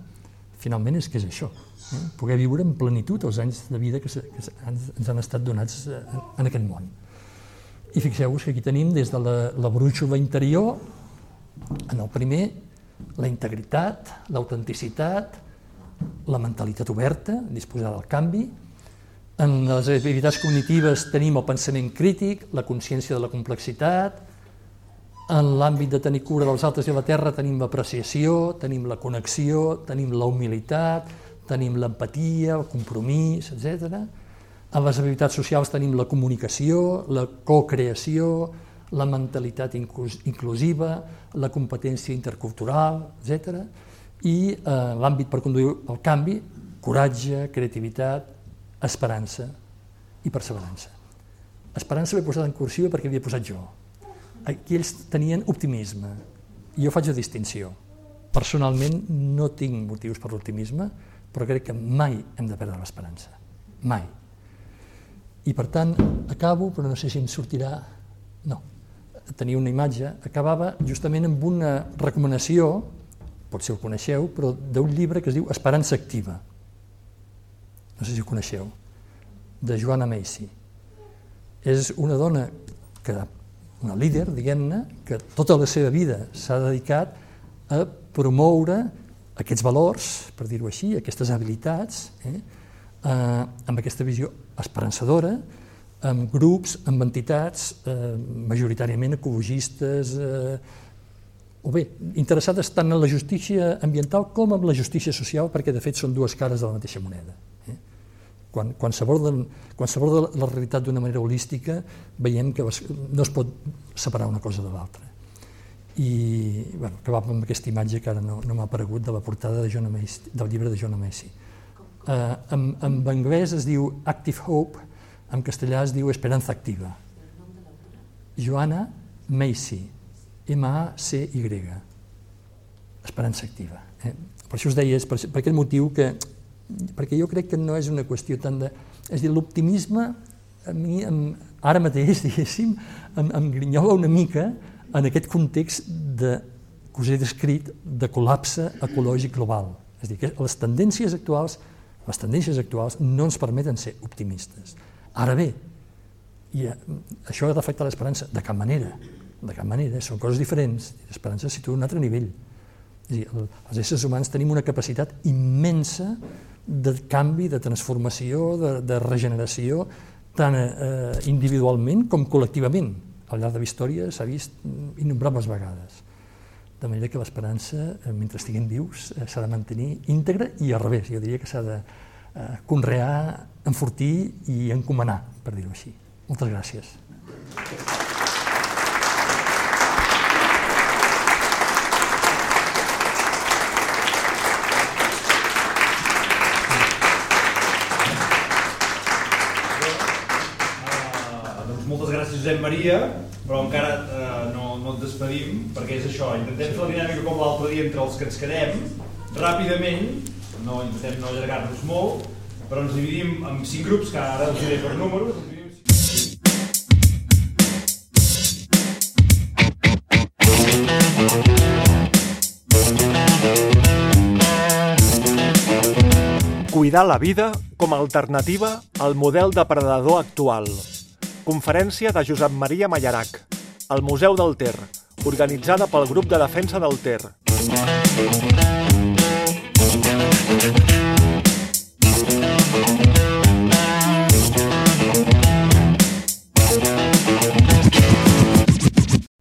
Finalment és que és això, eh? poder viure en plenitud els anys de vida que, que ens han estat donats eh, en aquest món. I fixeu-vos que aquí tenim des de la, la brúixola interior, en el primer, la integritat, l'autenticitat, la mentalitat oberta, disposada al canvi, en les habilitats cognitives tenim el pensament crític, la consciència de la complexitat, en l'àmbit de tenir cura dels altres i la terra tenim l'apreciació, tenim la connexió, tenim la humilitat, tenim l'empatia, el compromís, etc. En les habilitats socials tenim la comunicació, la co-creació, la mentalitat inclusiva, la competència intercultural, etc. I eh, l'àmbit per conduir el canvi, coratge, creativitat, esperança i perseverança. Esperança l'he posat en cursiva perquè havia posat jo. Aquí ells tenien optimisme. Jo faig la distinció. Personalment no tinc motius per l'optimisme, però crec que mai hem de perdre l'esperança. Mai. I per tant, acabo, però no sé si em sortirà... No, tenia una imatge, acabava justament amb una recomanació, potser ho coneixeu, però d'un llibre que es diu Esperança activa no sé si ho coneixeu, de Joanna Macy. És una dona que, una líder, diguem-ne, que tota la seva vida s'ha dedicat a promoure aquests valors, per dir-ho així, aquestes habilitats, eh, eh, amb aquesta visió esperançadora, amb grups, amb entitats eh, majoritàriament ecologistes, eh, o bé, interessades tant en la justícia ambiental com en la justícia social, perquè de fet són dues cares de la mateixa moneda. Eh? Quan, quan s'aborda la, realitat d'una manera holística, veiem que no es pot separar una cosa de l'altra. I bueno, acabava amb aquesta imatge que ara no, no m'ha aparegut de la portada de John Macy, del llibre de John Macy. Uh, en, en anglès es diu Active Hope, en castellà es diu Esperança Activa. Joana Macy, M-A-C-Y, Esperança Activa. Eh? Per això us deia, és per, per aquest motiu que, perquè jo crec que no és una qüestió tant de... És a dir, l'optimisme a mi, em, ara mateix, diguéssim, em, em grinyola una mica en aquest context de, que us he descrit de col·lapse ecològic global. És a dir, que les tendències actuals, les tendències actuals no ens permeten ser optimistes. Ara bé, i eh, això ha d'afectar l'esperança? De cap manera, de cap manera, són coses diferents. L'esperança es situa a un altre nivell. És dir, els éssers humans tenim una capacitat immensa de canvi, de transformació, de, de regeneració, tant eh, individualment com col·lectivament. Al llarg de la història s'ha vist innombrables vegades. De manera que l'esperança, eh, mentre estiguem vius, eh, s'ha de mantenir íntegra i al revés. Jo diria que s'ha de eh, conrear, enfortir i encomanar, per dir-ho així. Moltes gràcies. Uh, doncs moltes gràcies Josep Maria, però encara uh, no, no et despedim, perquè és això, intentem fer la dinàmica com l'altre dia entre els que ens quedem, ràpidament, no intentem no allargar-nos molt, però ens dividim en cinc grups, que ara els diré per números, Cuidar la vida com a alternativa al model depredador actual. Conferència de Josep Maria Mallarac, al Museu del Ter, organitzada pel Grup de Defensa del Ter.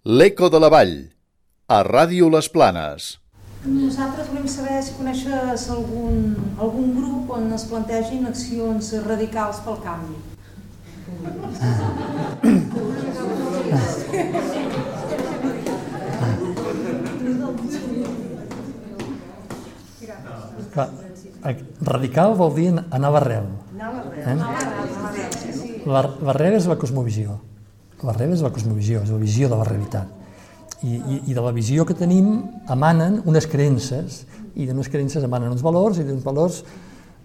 L'Eco de la Vall, a Ràdio Les Planes. Nosaltres volem saber si coneixes algun, algun grup on es plantegin accions radicals pel canvi. Radical vol dir anar a l'arrel. Eh? L'arrel és la cosmovisió. L'arrel és la cosmovisió, és la visió de la realitat. I, i, I de la visió que tenim emanen unes creences, i d'unes creences emanen uns valors, i d'uns valors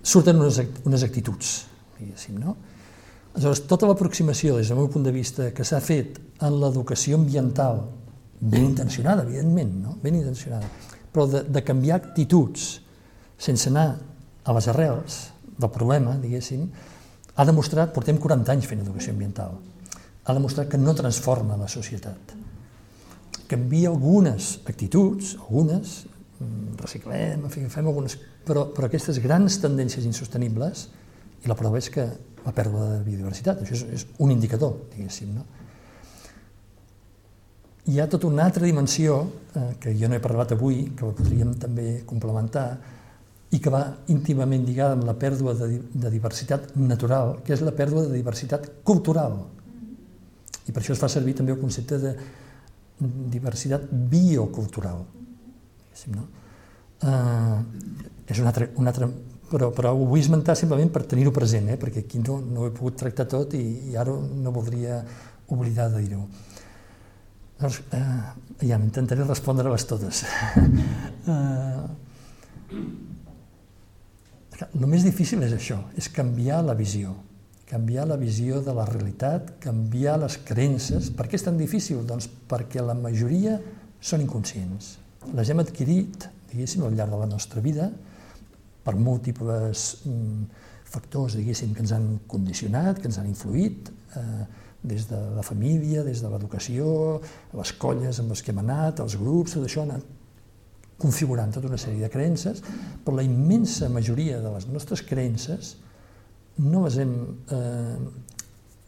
surten unes, unes actituds, diguéssim, no? Aleshores, tota l'aproximació, des del meu punt de vista, que s'ha fet en l'educació ambiental, ben intencionada, evidentment, no? ben intencionada, però de, de canviar actituds sense anar a les arrels del problema, diguéssim, ha demostrat, portem 40 anys fent educació ambiental, ha demostrat que no transforma la societat. Canvia algunes actituds, algunes, mm, reciclem, fem algunes, però, però aquestes grans tendències insostenibles, i la prova és que la pèrdua de biodiversitat, això és, és un indicador, diguéssim, no? Hi ha tota una altra dimensió, eh, que jo no he parlat avui, que la podríem també complementar, i que va íntimament lligada amb la pèrdua de, de diversitat natural, que és la pèrdua de diversitat cultural. I per això es fa servir també el concepte de diversitat biocultural. No? Uh, és un altre, un altre però, però ho vull esmentar simplement per tenir-ho present, eh? perquè aquí no, no ho he pogut tractar tot i, i ara no voldria oblidar de dir-ho. Llavors, eh, ja m'intentaré respondre-les totes. uh, el més difícil és això, és canviar la visió, canviar la visió de la realitat, canviar les creences. Per què és tan difícil? Doncs perquè la majoria són inconscients. Les hem adquirit, diguéssim, al llarg de la nostra vida, per múltiples mm, factors, diguéssim, que ens han condicionat, que ens han influït, eh, des de la família, des de l'educació, les colles amb les que hem anat, els grups, tot això ha anat configurant tota una sèrie de creences, però la immensa majoria de les nostres creences no les hem... Eh,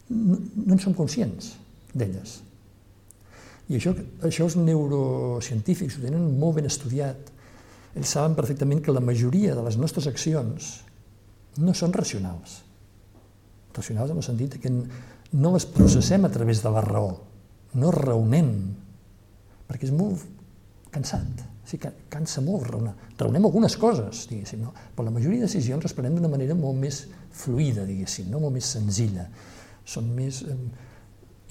no, no en som conscients d'elles. I això, això els neurocientífics ho tenen molt ben estudiat. Ells saben perfectament que la majoria de les nostres accions no són racionals. Racionals en el sentit que no les processem a través de la raó, no raonem, perquè és molt cansat, sí que cansa molt raonar. Raonem algunes coses, diguéssim, no? però la majoria de decisions les prenem d'una manera molt més fluida, diguéssim, no? molt més senzilla. Són més eh,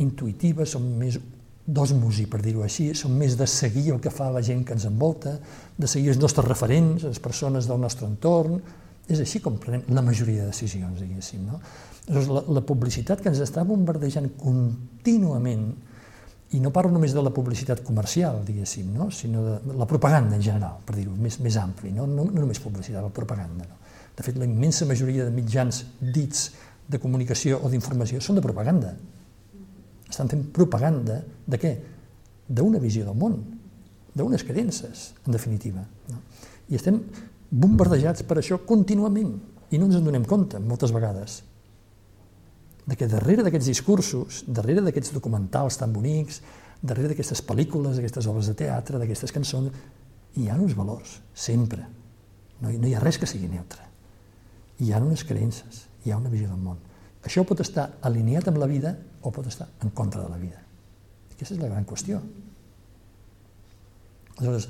intuïtives, són més d'osmosi, per dir-ho així, són més de seguir el que fa la gent que ens envolta, de seguir els nostres referents, les persones del nostre entorn, és així com prenem la majoria de decisions, diguéssim. No? Llavors, la, la publicitat que ens està bombardejant contínuament, i no parlo només de la publicitat comercial, diguéssim, no? sinó de la propaganda en general, per dir-ho més, més ampli, no? No, no només publicitat, la propaganda. No? De fet, la immensa majoria de mitjans dits de comunicació o d'informació són de propaganda. Estan fent propaganda de què? D'una visió del món, d'unes creences, en definitiva. No? I estem bombardejats per això contínuament i no ens en donem compte moltes vegades de que darrere d'aquests discursos, darrere d'aquests documentals tan bonics, darrere d'aquestes pel·lícules, d'aquestes obres de teatre, d'aquestes cançons, hi ha uns valors, sempre. No hi, no hi ha res que sigui neutre. Hi ha unes creences, hi ha una visió del món. Això pot estar alineat amb la vida o pot estar en contra de la vida. Aquesta és la gran qüestió. Aleshores,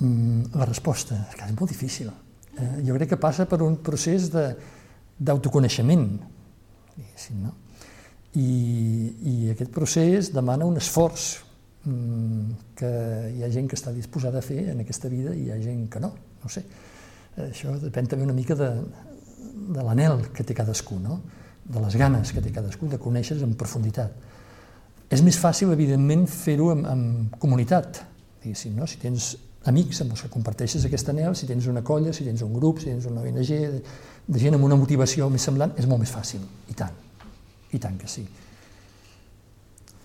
mm, la resposta és molt difícil. Eh, jo crec que passa per un procés d'autoconeixement, diguéssim, no? I, I aquest procés demana un esforç mm, que hi ha gent que està disposada a fer en aquesta vida i hi ha gent que no, no sé. Això depèn també una mica de, de l'anel que té cadascú, no? De les ganes que té cadascú de conèixer en profunditat. És més fàcil, evidentment, fer-ho en, en comunitat, diguéssim, no? si tens amics amb els que comparteixes aquest anel, si tens una colla, si tens un grup, si tens una ONG, de, gent amb una motivació més semblant, és molt més fàcil, i tant, i tant que sí.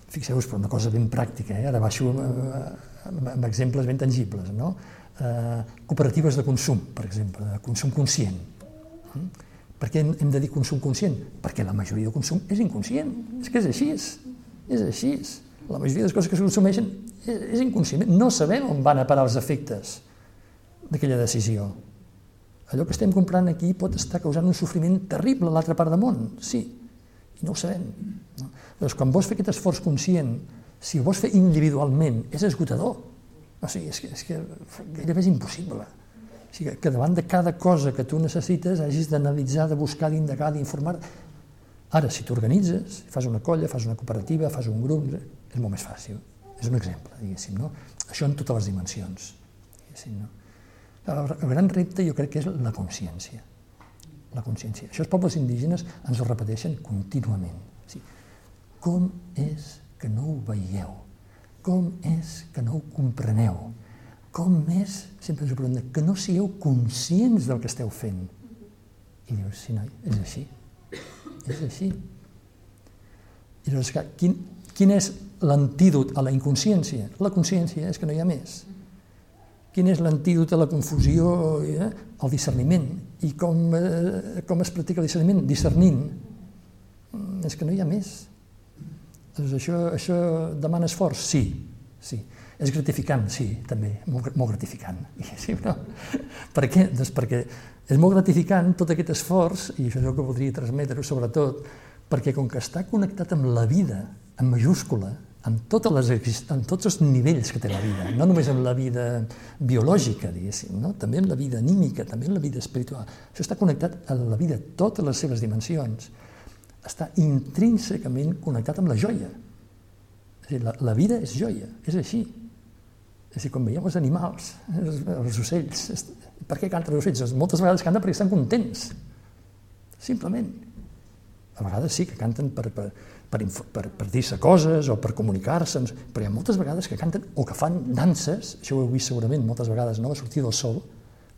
Fixeu-vos, per una cosa ben pràctica, eh? ara baixo eh, amb exemples ben tangibles, no? Eh, cooperatives de consum, per exemple, de consum conscient. Mm? Per què hem de dir consum conscient? Perquè la majoria de consum és inconscient. És que és així. És així. La majoria de les coses que es consumeixen és, és inconscient. No sabem on van a parar els efectes d'aquella decisió. Allò que estem comprant aquí pot estar causant un sofriment terrible a l'altra part del món, sí, i no ho sabem. No? Llavors, quan vols fer aquest esforç conscient, si ho vols fer individualment, és esgotador. O sigui, és que, és que gairebé és impossible. O sigui, que davant de cada cosa que tu necessites hagis d'analitzar, de buscar, d'indagar, d'informar. Ara, si t'organitzes, fas una colla, fas una cooperativa, fas un grup, és molt més fàcil. És un exemple, diguéssim, no? Això en totes les dimensions, diguéssim, no? El gran repte jo crec que és la consciència. La consciència. Això els pobles indígenes ens ho repeteixen contínuament. O sigui, com és que no ho veieu? Com és que no ho compreneu? Com més, sempre ens ho preguntem, que no sigueu conscients del que esteu fent. I dius, sí, noi, és així. És així. I llavors, quin, quin és l'antídot a la inconsciència? La consciència és que no hi ha més. Quin és l'antídot a la confusió? Eh? El discerniment. I com, eh, com es practica el discerniment? Discernint. Mm, és que no hi ha més. Doncs això, això demana esforç? Sí, sí. És gratificant, sí, també, molt, molt gratificant. Sí, no? Per què? Doncs perquè és molt gratificant tot aquest esforç, i això és el que voldria transmetre sobretot, perquè com que està connectat amb la vida, en majúscula, amb, totes les, amb tots els nivells que té la vida, no només amb la vida biològica, diguéssim, no? també amb la vida anímica, també amb la vida espiritual. Això està connectat a la vida, totes les seves dimensions. Està intrínsecament connectat amb la joia. És dir, la, la vida és joia, és així. És dir, quan veiem els animals, els, els ocells, per què canten els ocells? Moltes vegades canten perquè estan contents, simplement. A vegades sí que canten per, per, per, per, per dir-se coses o per comunicar-se, però hi ha moltes vegades que canten o que fan danses, això ho heu vist segurament moltes vegades, no? a sortir del sol,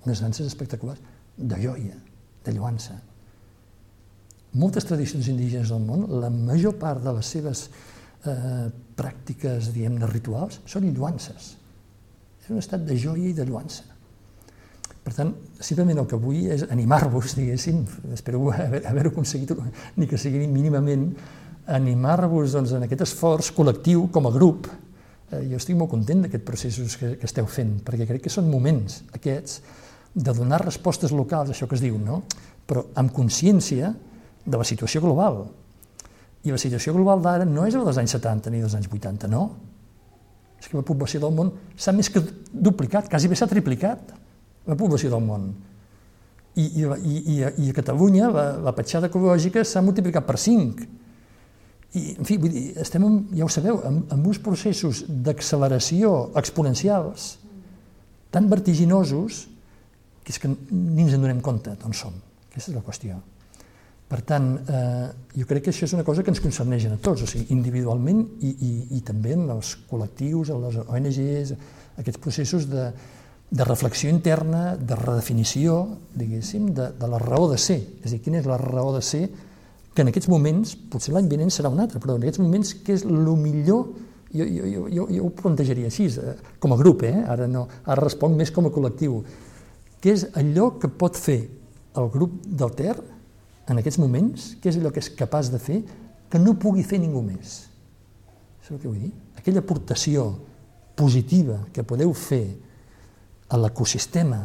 unes danses espectaculars, de joia, de lluança. Moltes tradicions indígenes del món, la major part de les seves eh, pràctiques, diguem-ne, rituals, són lluances És un estat de joia i de lluança. Per tant, simplement el que vull és animar-vos, diguéssim, espero haver-ho haver aconseguit, ni que sigui mínimament, animar-vos doncs, en aquest esforç col·lectiu com a grup. Eh, jo estic molt content d'aquests processos que, que esteu fent, perquè crec que són moments aquests de donar respostes locals, això que es diu, no? però amb consciència de la situació global. I la situació global d'ara no és la dels anys 70 ni dels anys 80, no. És que la població del món s'ha més que duplicat, quasi bé s'ha triplicat la població del món. I, i, i, i a Catalunya la, la petjada ecològica s'ha multiplicat per 5. I, en fi, vull dir, estem, en, ja ho sabeu, en, en uns processos d'acceleració exponencials tan vertiginosos que és que ni ens en donem compte d'on som. Aquesta és la qüestió. Per tant, eh, jo crec que això és una cosa que ens concerneix a tots, o sigui, individualment i, i, i també en els col·lectius, en les ONGs, aquests processos de, de reflexió interna, de redefinició, diguéssim, de, de la raó de ser. És a dir, quina és la raó de ser que en aquests moments, potser l'any vinent serà un altre, però en aquests moments què és el millor, jo, jo, jo, jo, jo ho plantejaria així, eh, com a grup, eh? ara, no, ara responc més com a col·lectiu, què és allò que pot fer el grup del Ter en aquests moments, què és allò que és capaç de fer que no pugui fer ningú més. Sabeu què vull dir? Aquella aportació positiva que podeu fer a l'ecosistema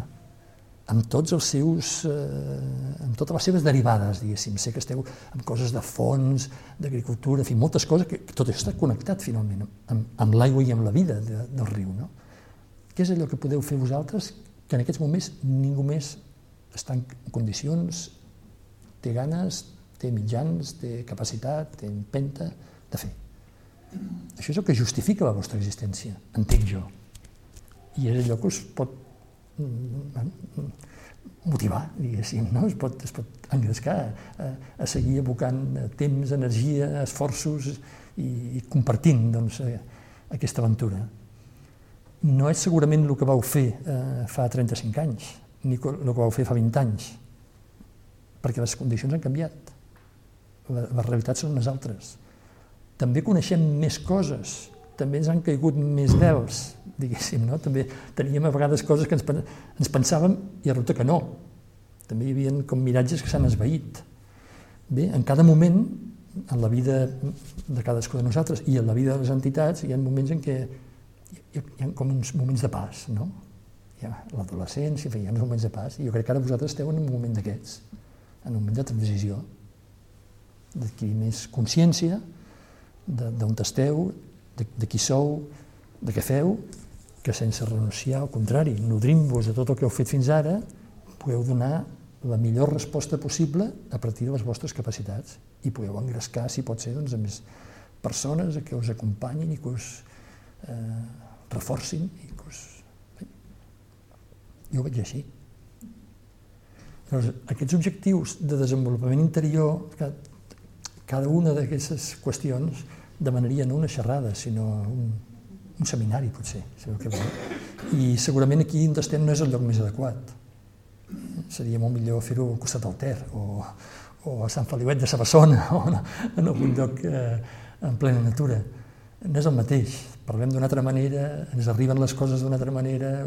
amb tots els seus, eh, amb totes les seves derivades, diguéssim. Sé que esteu amb coses de fons, d'agricultura, en fi, moltes coses, que, que tot això està connectat finalment amb, amb l'aigua i amb la vida de, del riu. No? Què és allò que podeu fer vosaltres que en aquests moments ningú més està en condicions, té ganes, té mitjans, té capacitat, té empenta de fer. Això és el que justifica la vostra existència, entenc jo i és allò que us pot mm, motivar, diguéssim, no? es, pot, es pot engrescar a, a seguir abocant temps, energia, esforços i, i compartint doncs, eh, aquesta aventura. No és segurament el que vau fer eh, fa 35 anys, ni el que vau fer fa 20 anys, perquè les condicions han canviat, les realitats són unes altres. També coneixem més coses, també ens han caigut més vels, diguéssim, no? També teníem a vegades coses que ens, ens pensàvem i resulta que no. També hi havia com miratges que s'han esvaït. Bé, en cada moment, en la vida de cadascú de nosaltres i en la vida de les entitats, hi ha moments en què hi ha, com uns moments de pas, no? L'adolescència, hi ha uns moments de pas, i jo crec que ara vosaltres esteu en un moment d'aquests, en un moment de transició, d'adquirir més consciència d'on esteu, de, de qui sou, de què feu, que sense renunciar, al contrari, nodrint-vos de tot el que heu fet fins ara, podeu donar la millor resposta possible a partir de les vostres capacitats i podeu engrescar, si pot ser, doncs, a més persones que us acompanyin i que us eh, reforcin i que us... Jo ho veig així. Llavors, aquests objectius de desenvolupament interior, que cada una d'aquestes qüestions demanaria no una xerrada, sinó un, un seminari, potser, sabeu. I segurament aquí on estem no és el lloc més adequat. Seria molt millor fer-ho al costat del Ter, o, o a Sant Feliuet de Sabassona, o en, en algun lloc eh, en plena natura. No és el mateix, parlem d'una altra manera, ens arriben les coses d'una altra manera,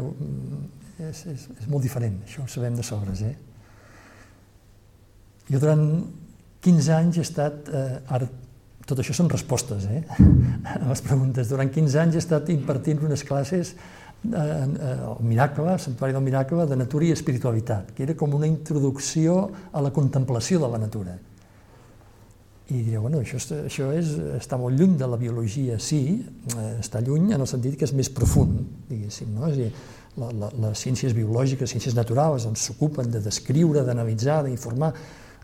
és, és, és molt diferent, això ho sabem de sobres. Eh? Jo durant 15 anys he estat, eh, ara tot això són respostes eh, a les preguntes. Durant 15 anys he estat impartint unes classes eh, al Miracle, al Santuari del Miracle, de natura i espiritualitat, que era com una introducció a la contemplació de la natura. I direu, bueno, això, això és, està molt lluny de la biologia, sí, eh, està lluny en el sentit que és més profund, diguéssim, no? És dir, la, la, les ciències biològiques, ciències naturals, doncs s'ocupen de descriure, d'analitzar, d'informar,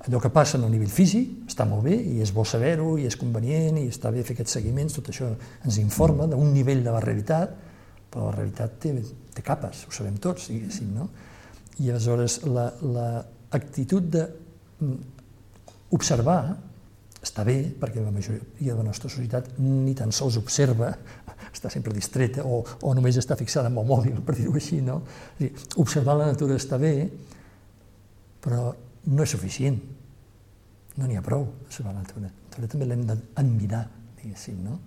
allò que passa a nivell físic està molt bé i és bo saber-ho i és convenient i està bé fer aquests seguiments, tot això ens informa d'un nivell de la realitat, però la realitat té, té capes, ho sabem tots, diguéssim, no? I aleshores l'actitud la, d'observar està bé, perquè la majoria de la nostra societat ni tan sols observa, està sempre distreta o, o només està fixada en el mòbil, per dir-ho així, no? Observar la natura està bé, però no és suficient. No n'hi ha prou sobre la natura. La també l'hem d'admirar, diguéssim, no?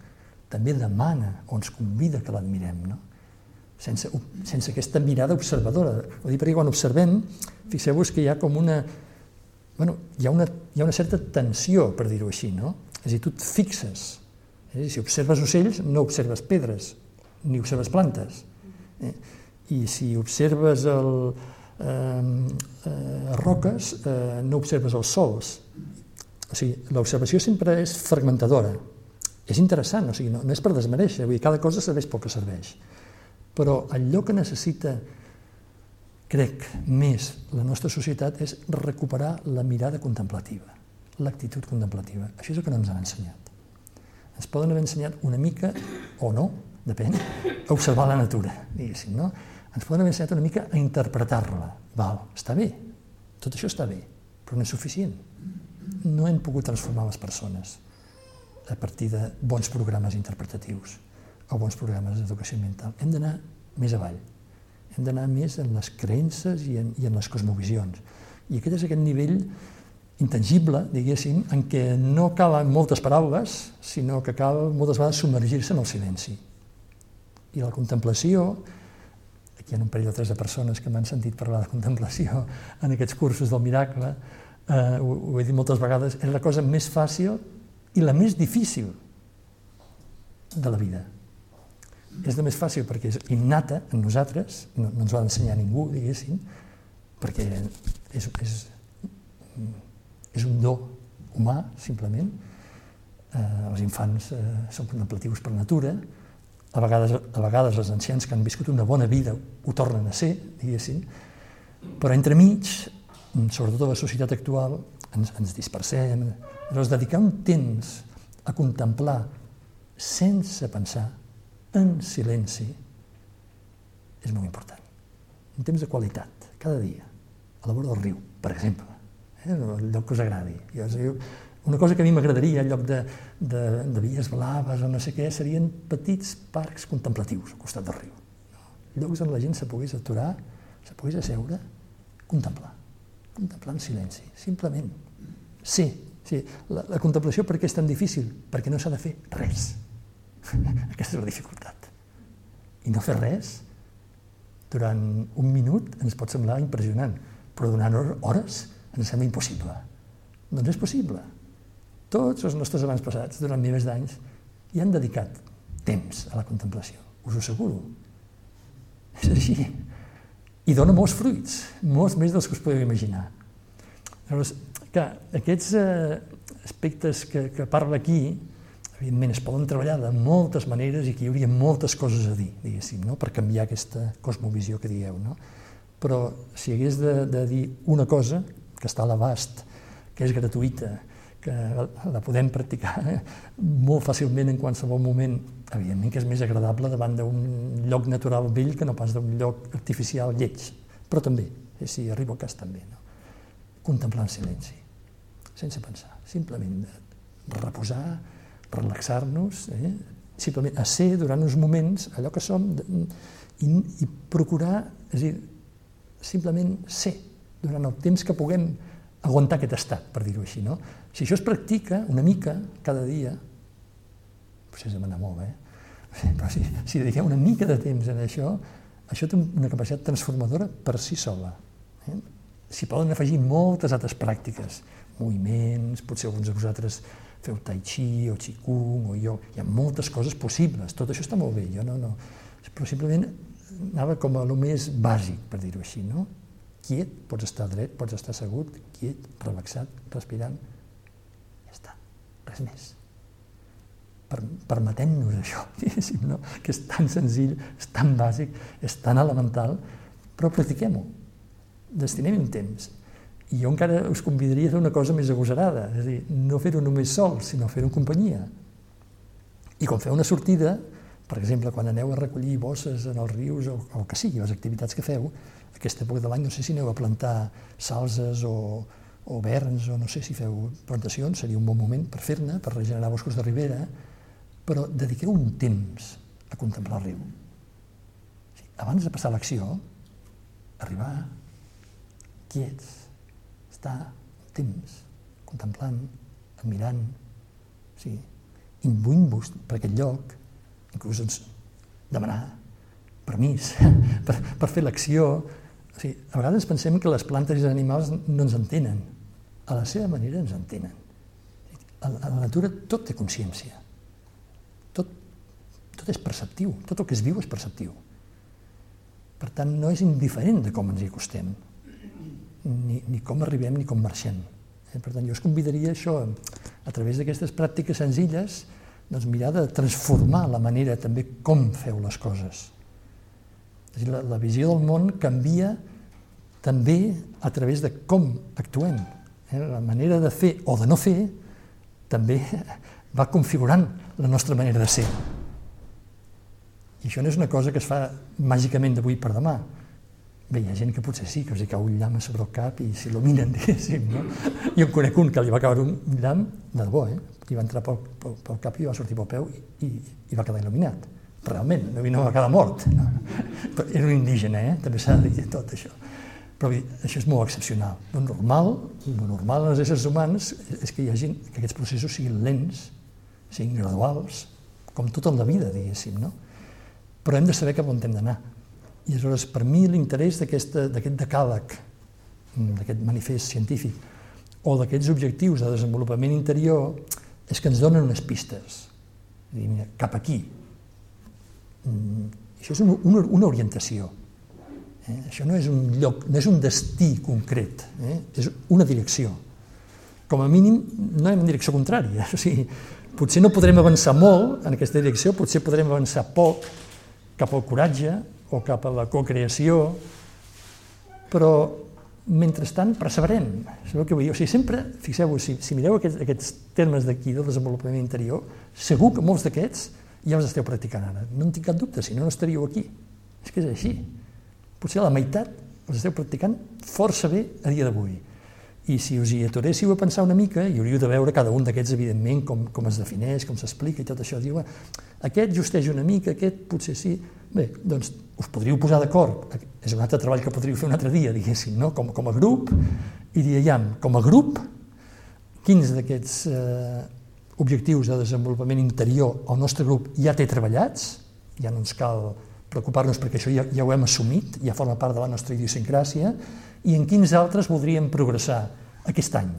També demana o ens convida que l'admirem, no? sense, sense aquesta mirada observadora. Ho dic perquè quan observem, fixeu-vos que hi ha com una... Bueno, hi ha una, hi ha una certa tensió, per dir-ho així, no? És a dir, tu et fixes. És dir, si observes ocells, no observes pedres, ni observes plantes. Eh? I si observes el, eh, roques, eh, no observes els sols. O sigui, l'observació sempre és fragmentadora. És interessant, o sigui, no, no és per desmereixer, vull dir, cada cosa serveix pel que serveix. Però allò que necessita, crec, més la nostra societat és recuperar la mirada contemplativa, l'actitud contemplativa. Això és el que no ens han ensenyat. Ens poden haver ensenyat una mica, o no, depèn, a observar la natura, diguéssim, no? Ens poden haver ensenyat una mica a interpretar-la. Val, està bé, tot això està bé, però no és suficient. No hem pogut transformar les persones a partir de bons programes interpretatius o bons programes d'educació ambiental. Hem d'anar més avall. Hem d'anar més en les creences i en, i en les cosmovisions. I aquest és aquest nivell intangible, diguéssim, en què no calen moltes paraules, sinó que cal moltes vegades submergir-se en el silenci. I la contemplació, aquí hi ha un parell o tres de persones que m'han sentit parlar de contemplació en aquests cursos del miracle, eh, ho, ho he dit moltes vegades, és la cosa més fàcil i la més difícil de la vida és la més fàcil perquè és innata en nosaltres, no, no ens ho ha d'ensenyar ningú, diguéssim, perquè és, és, és un do humà, simplement. Eh, els infants eh, són contemplatius per natura, a vegades, a vegades els ancians que han viscut una bona vida ho tornen a ser, diguéssim, però entremig, sobretot a la societat actual, ens, ens dispersem. Llavors, dedicar un temps a contemplar sense pensar en silenci és molt important. Un temps de qualitat, cada dia, a la vora del riu, per exemple, eh? el lloc que us agradi. Jo, una cosa que a mi m'agradaria, en lloc de, de, de vies blaves o no sé què, serien petits parcs contemplatius al costat del riu. No? Llocs on la gent se pogués aturar, se pogués asseure, contemplar. Contemplar en silenci, simplement. Ser. Sí, la, la contemplació per què és tan difícil? Perquè no s'ha de fer res Aquesta és la dificultat. I no fer res durant un minut ens pot semblar impressionant, però durant hores ens sembla impossible. Doncs és possible. Tots els nostres abans passats, durant milers d'anys, hi han dedicat temps a la contemplació, us ho asseguro. És així. I dona molts fruits, molts més dels que us podeu imaginar. Llavors, clar, aquests eh, aspectes que, que parla aquí, evidentment es poden treballar de moltes maneres i que hi hauria moltes coses a dir, diguéssim, no? per canviar aquesta cosmovisió que dieu. No? Però si hagués de, de dir una cosa que està a l'abast, que és gratuïta, que la podem practicar molt fàcilment en qualsevol moment, evidentment que és més agradable davant d'un lloc natural vell que no pas d'un lloc artificial lleig, però també, eh, si arriba al cas també. No? Contemplar en silenci, sense pensar, simplement reposar, relaxar-nos, eh? simplement a ser durant uns moments allò que som i, i procurar, és a dir, simplement ser durant el temps que puguem aguantar aquest estat, per dir-ho així. No? Si això es practica una mica cada dia, potser és demanar molt, eh? però si, si dediquem una mica de temps en això, això té una capacitat transformadora per si sola. Eh? S'hi poden afegir moltes altres pràctiques, moviments, potser alguns de vosaltres feu tai chi o qigong o jo, hi ha moltes coses possibles, tot això està molt bé, jo no, no, però simplement anava com a lo més bàsic, per dir-ho així, no? Quiet, pots estar dret, pots estar assegut, quiet, relaxat, respirant, res més. Per, Permetem-nos això, diguéssim, no? que és tan senzill, és tan bàsic, és tan elemental, però practiquem-ho, destinem un temps, i jo encara us convidaria a fer una cosa més agosarada, és a dir, no fer-ho només sol, sinó fer-ho en companyia. I quan feu una sortida, per exemple, quan aneu a recollir bosses en els rius o el que sigui, les activitats que feu, aquesta època de l'any no sé si aneu a plantar salses o, o verns o no sé si feu plantacions, seria un bon moment per fer-ne, per regenerar boscos de ribera, però dediqueu un temps a contemplar el riu. Abans de passar l'acció, arribar quiets, estar temps contemplant, admirant, sigui, imbuint-vos per aquest lloc, inclús ens demanar permís per, per fer l'acció. O sigui, a vegades pensem que les plantes i els animals no ens entenen. A la seva manera ens entenen. A la, natura tot té consciència. Tot, tot és perceptiu. Tot el que es viu és perceptiu. Per tant, no és indiferent de com ens hi acostem, ni, ni com arribem ni com marxem. Eh? Per tant, jo us convidaria això, a través d'aquestes pràctiques senzilles, doncs mirar de transformar la manera també com feu les coses. És dir, la, la visió del món canvia també a través de com actuem. Eh? La manera de fer o de no fer també va configurant la nostra manera de ser. I això no és una cosa que es fa màgicament d'avui per demà. Bé, hi ha gent que potser sí, que els hi cau un llamp sobre el cap i s'il·luminen, diguéssim, no? Jo en conec un que li va caure un llamp de debò, eh? Li va entrar pel, pel, pel cap i va sortir pel peu i, i, i va quedar il·luminat. Realment, no, no va quedar mort. No? Però era un indígena, eh? També s'ha de dir tot això. Però dir, això és molt excepcional. Lo normal, lo normal en els éssers humans és que hi hagi, que aquests processos siguin lents, siguin graduals, com tot en la vida, diguéssim, no? però hem de saber cap on hem d'anar. I aleshores, per mi, l'interès d'aquest decàleg, mm, d'aquest manifest científic, o d'aquests objectius de desenvolupament interior, és que ens donen unes pistes. Dir, mira, cap aquí. Mm, això és una, una orientació. Eh? Això no és un lloc, no és un destí concret, eh? és una direcció. Com a mínim, no anem en direcció contrària. O sigui, potser no podrem avançar molt en aquesta direcció, potser podrem avançar poc, cap al coratge o cap a la cocreació, però mentrestant perseverem. Sabeu què vull dir? O sigui, sempre, fixeu-vos, si, si mireu aquests, aquests termes d'aquí del desenvolupament interior, segur que molts d'aquests ja els esteu practicant ara. No en tinc cap dubte, si no, no estaríeu aquí. És que és així. Potser la meitat els esteu practicant força bé a dia d'avui. I si us hi aturéssiu a pensar una mica, i hauríeu de veure cada un d'aquests, evidentment, com, com es defineix, com s'explica i tot això. Diu, aquest justeix una mica, aquest potser sí. Bé, doncs us podríeu posar d'acord. És un altre treball que podríeu fer un altre dia, diguéssim, no? com, com a grup, i diríem, com a grup, quins d'aquests eh, objectius de desenvolupament interior el nostre grup ja té treballats, ja no ens cal preocupar-nos perquè això ja, ja ho hem assumit, ja forma part de la nostra idiosincràsia, i en quins altres voldríem progressar aquest any.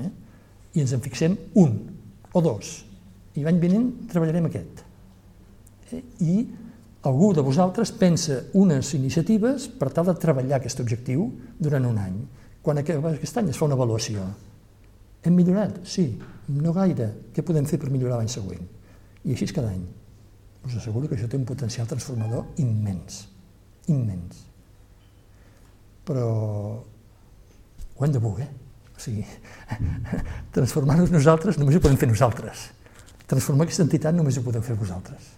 Eh? I ens en fixem un o dos, i l'any vinent treballarem aquest. Eh? I algú de vosaltres pensa unes iniciatives per tal de treballar aquest objectiu durant un any. Quan aquest any es fa una avaluació. Hem millorat? Sí. No gaire. Què podem fer per millorar l'any següent? I així cada any. Us asseguro que això té un potencial transformador immens. Immens però ho hem de voler. O sigui, transformar-nos nosaltres només ho podem fer nosaltres. Transformar aquesta entitat només ho podeu fer vosaltres.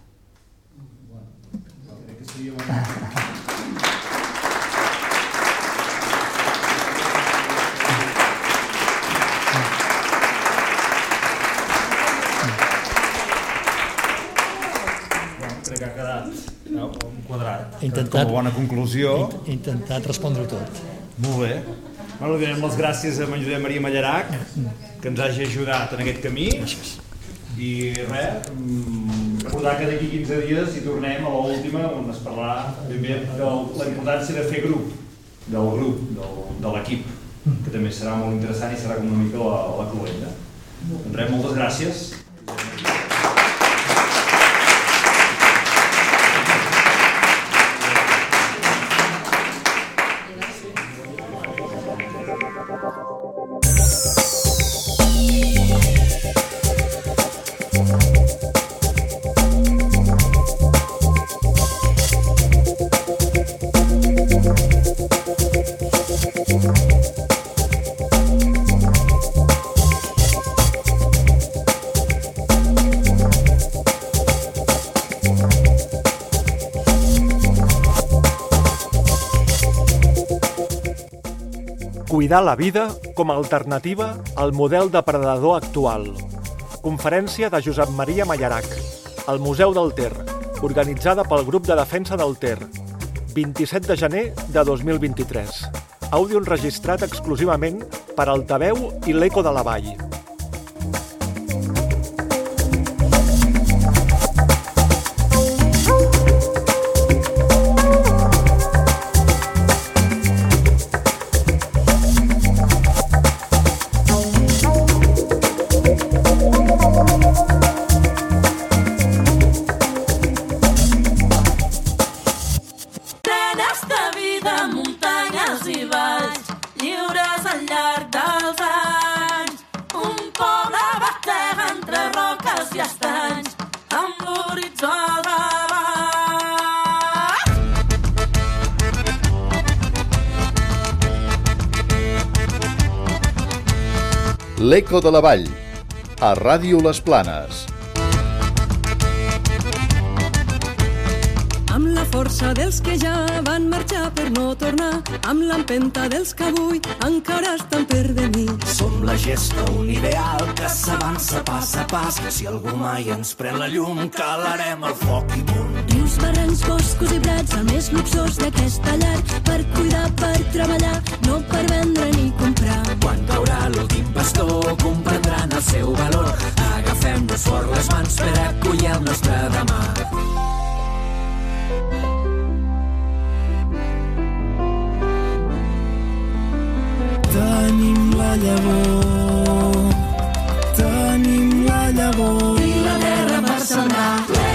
Crec que ha quedat no, un quadrat. He intentat, Com a bona conclusió. he intentat respondre tot. Molt bé. Bueno, donem les gràcies a en Josep Maria Mallarac, que ens hagi ajudat en aquest camí. Gràcies. I res, mm, recordar que d'aquí 15 dies hi tornem a l'última on es parlarà ben bé de la importància de fer grup, del grup, del, de l'equip, que també serà molt interessant i serà com una mica la, la cluenta. Doncs res, moltes gràcies. Cuidar la vida com a alternativa al model depredador actual. Conferència de Josep Maria Mallarac, al Museu del Ter, organitzada pel Grup de Defensa del Ter. 27 de gener de 2023. Àudio enregistrat exclusivament per Altaveu i l'Eco de la Vall. L'Eco de la Vall, a Ràdio Les Planes. Amb la força dels que ja van marxar per no tornar, amb l'empenta dels que avui encara estan per venir. Som la gesta, un ideal que s'avança pas a pas. Si algú mai ens pren la llum, calarem el foc i punt. Rius, barrancs, boscos i prats, el més luxós d'aquesta llar, per cuidar, per treballar, no per vendre ni comprar. Quan caurà l'últim pastor, comprendran el seu valor. Agafem-nos fort les mans per acollir el nostre demà. Tenim la llavor, tenim la llavor. I la terra per sembrar,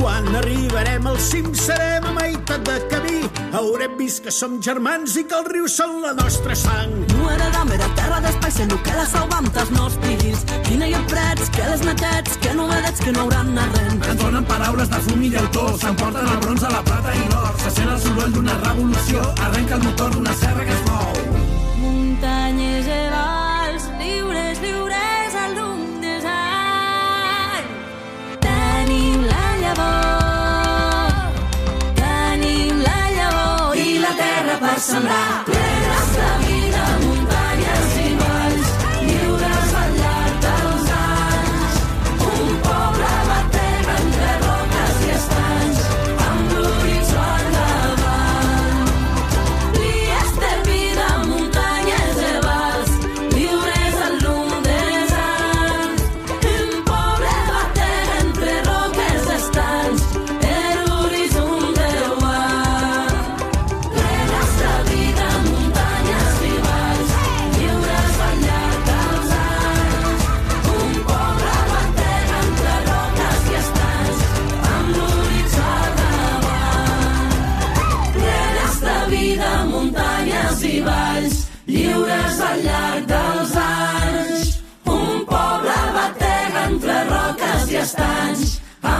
Quan arribarem al cim serem a meitat de camí. Haurem vist que som germans i que els rius són la nostra sang. No heredam era terra d'espai, sent que la salvam dels nostres fills. Quina hi ha prets, que les netets, que novedets que no hauran anat res. Ens donen paraules de fum i llautó, s'emporten el bronze, la plata i l'or. Se sent el soroll d'una revolució, arrenca el motor d'una serra que es mou. Muntanyes i terra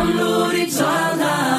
all'orizzonte.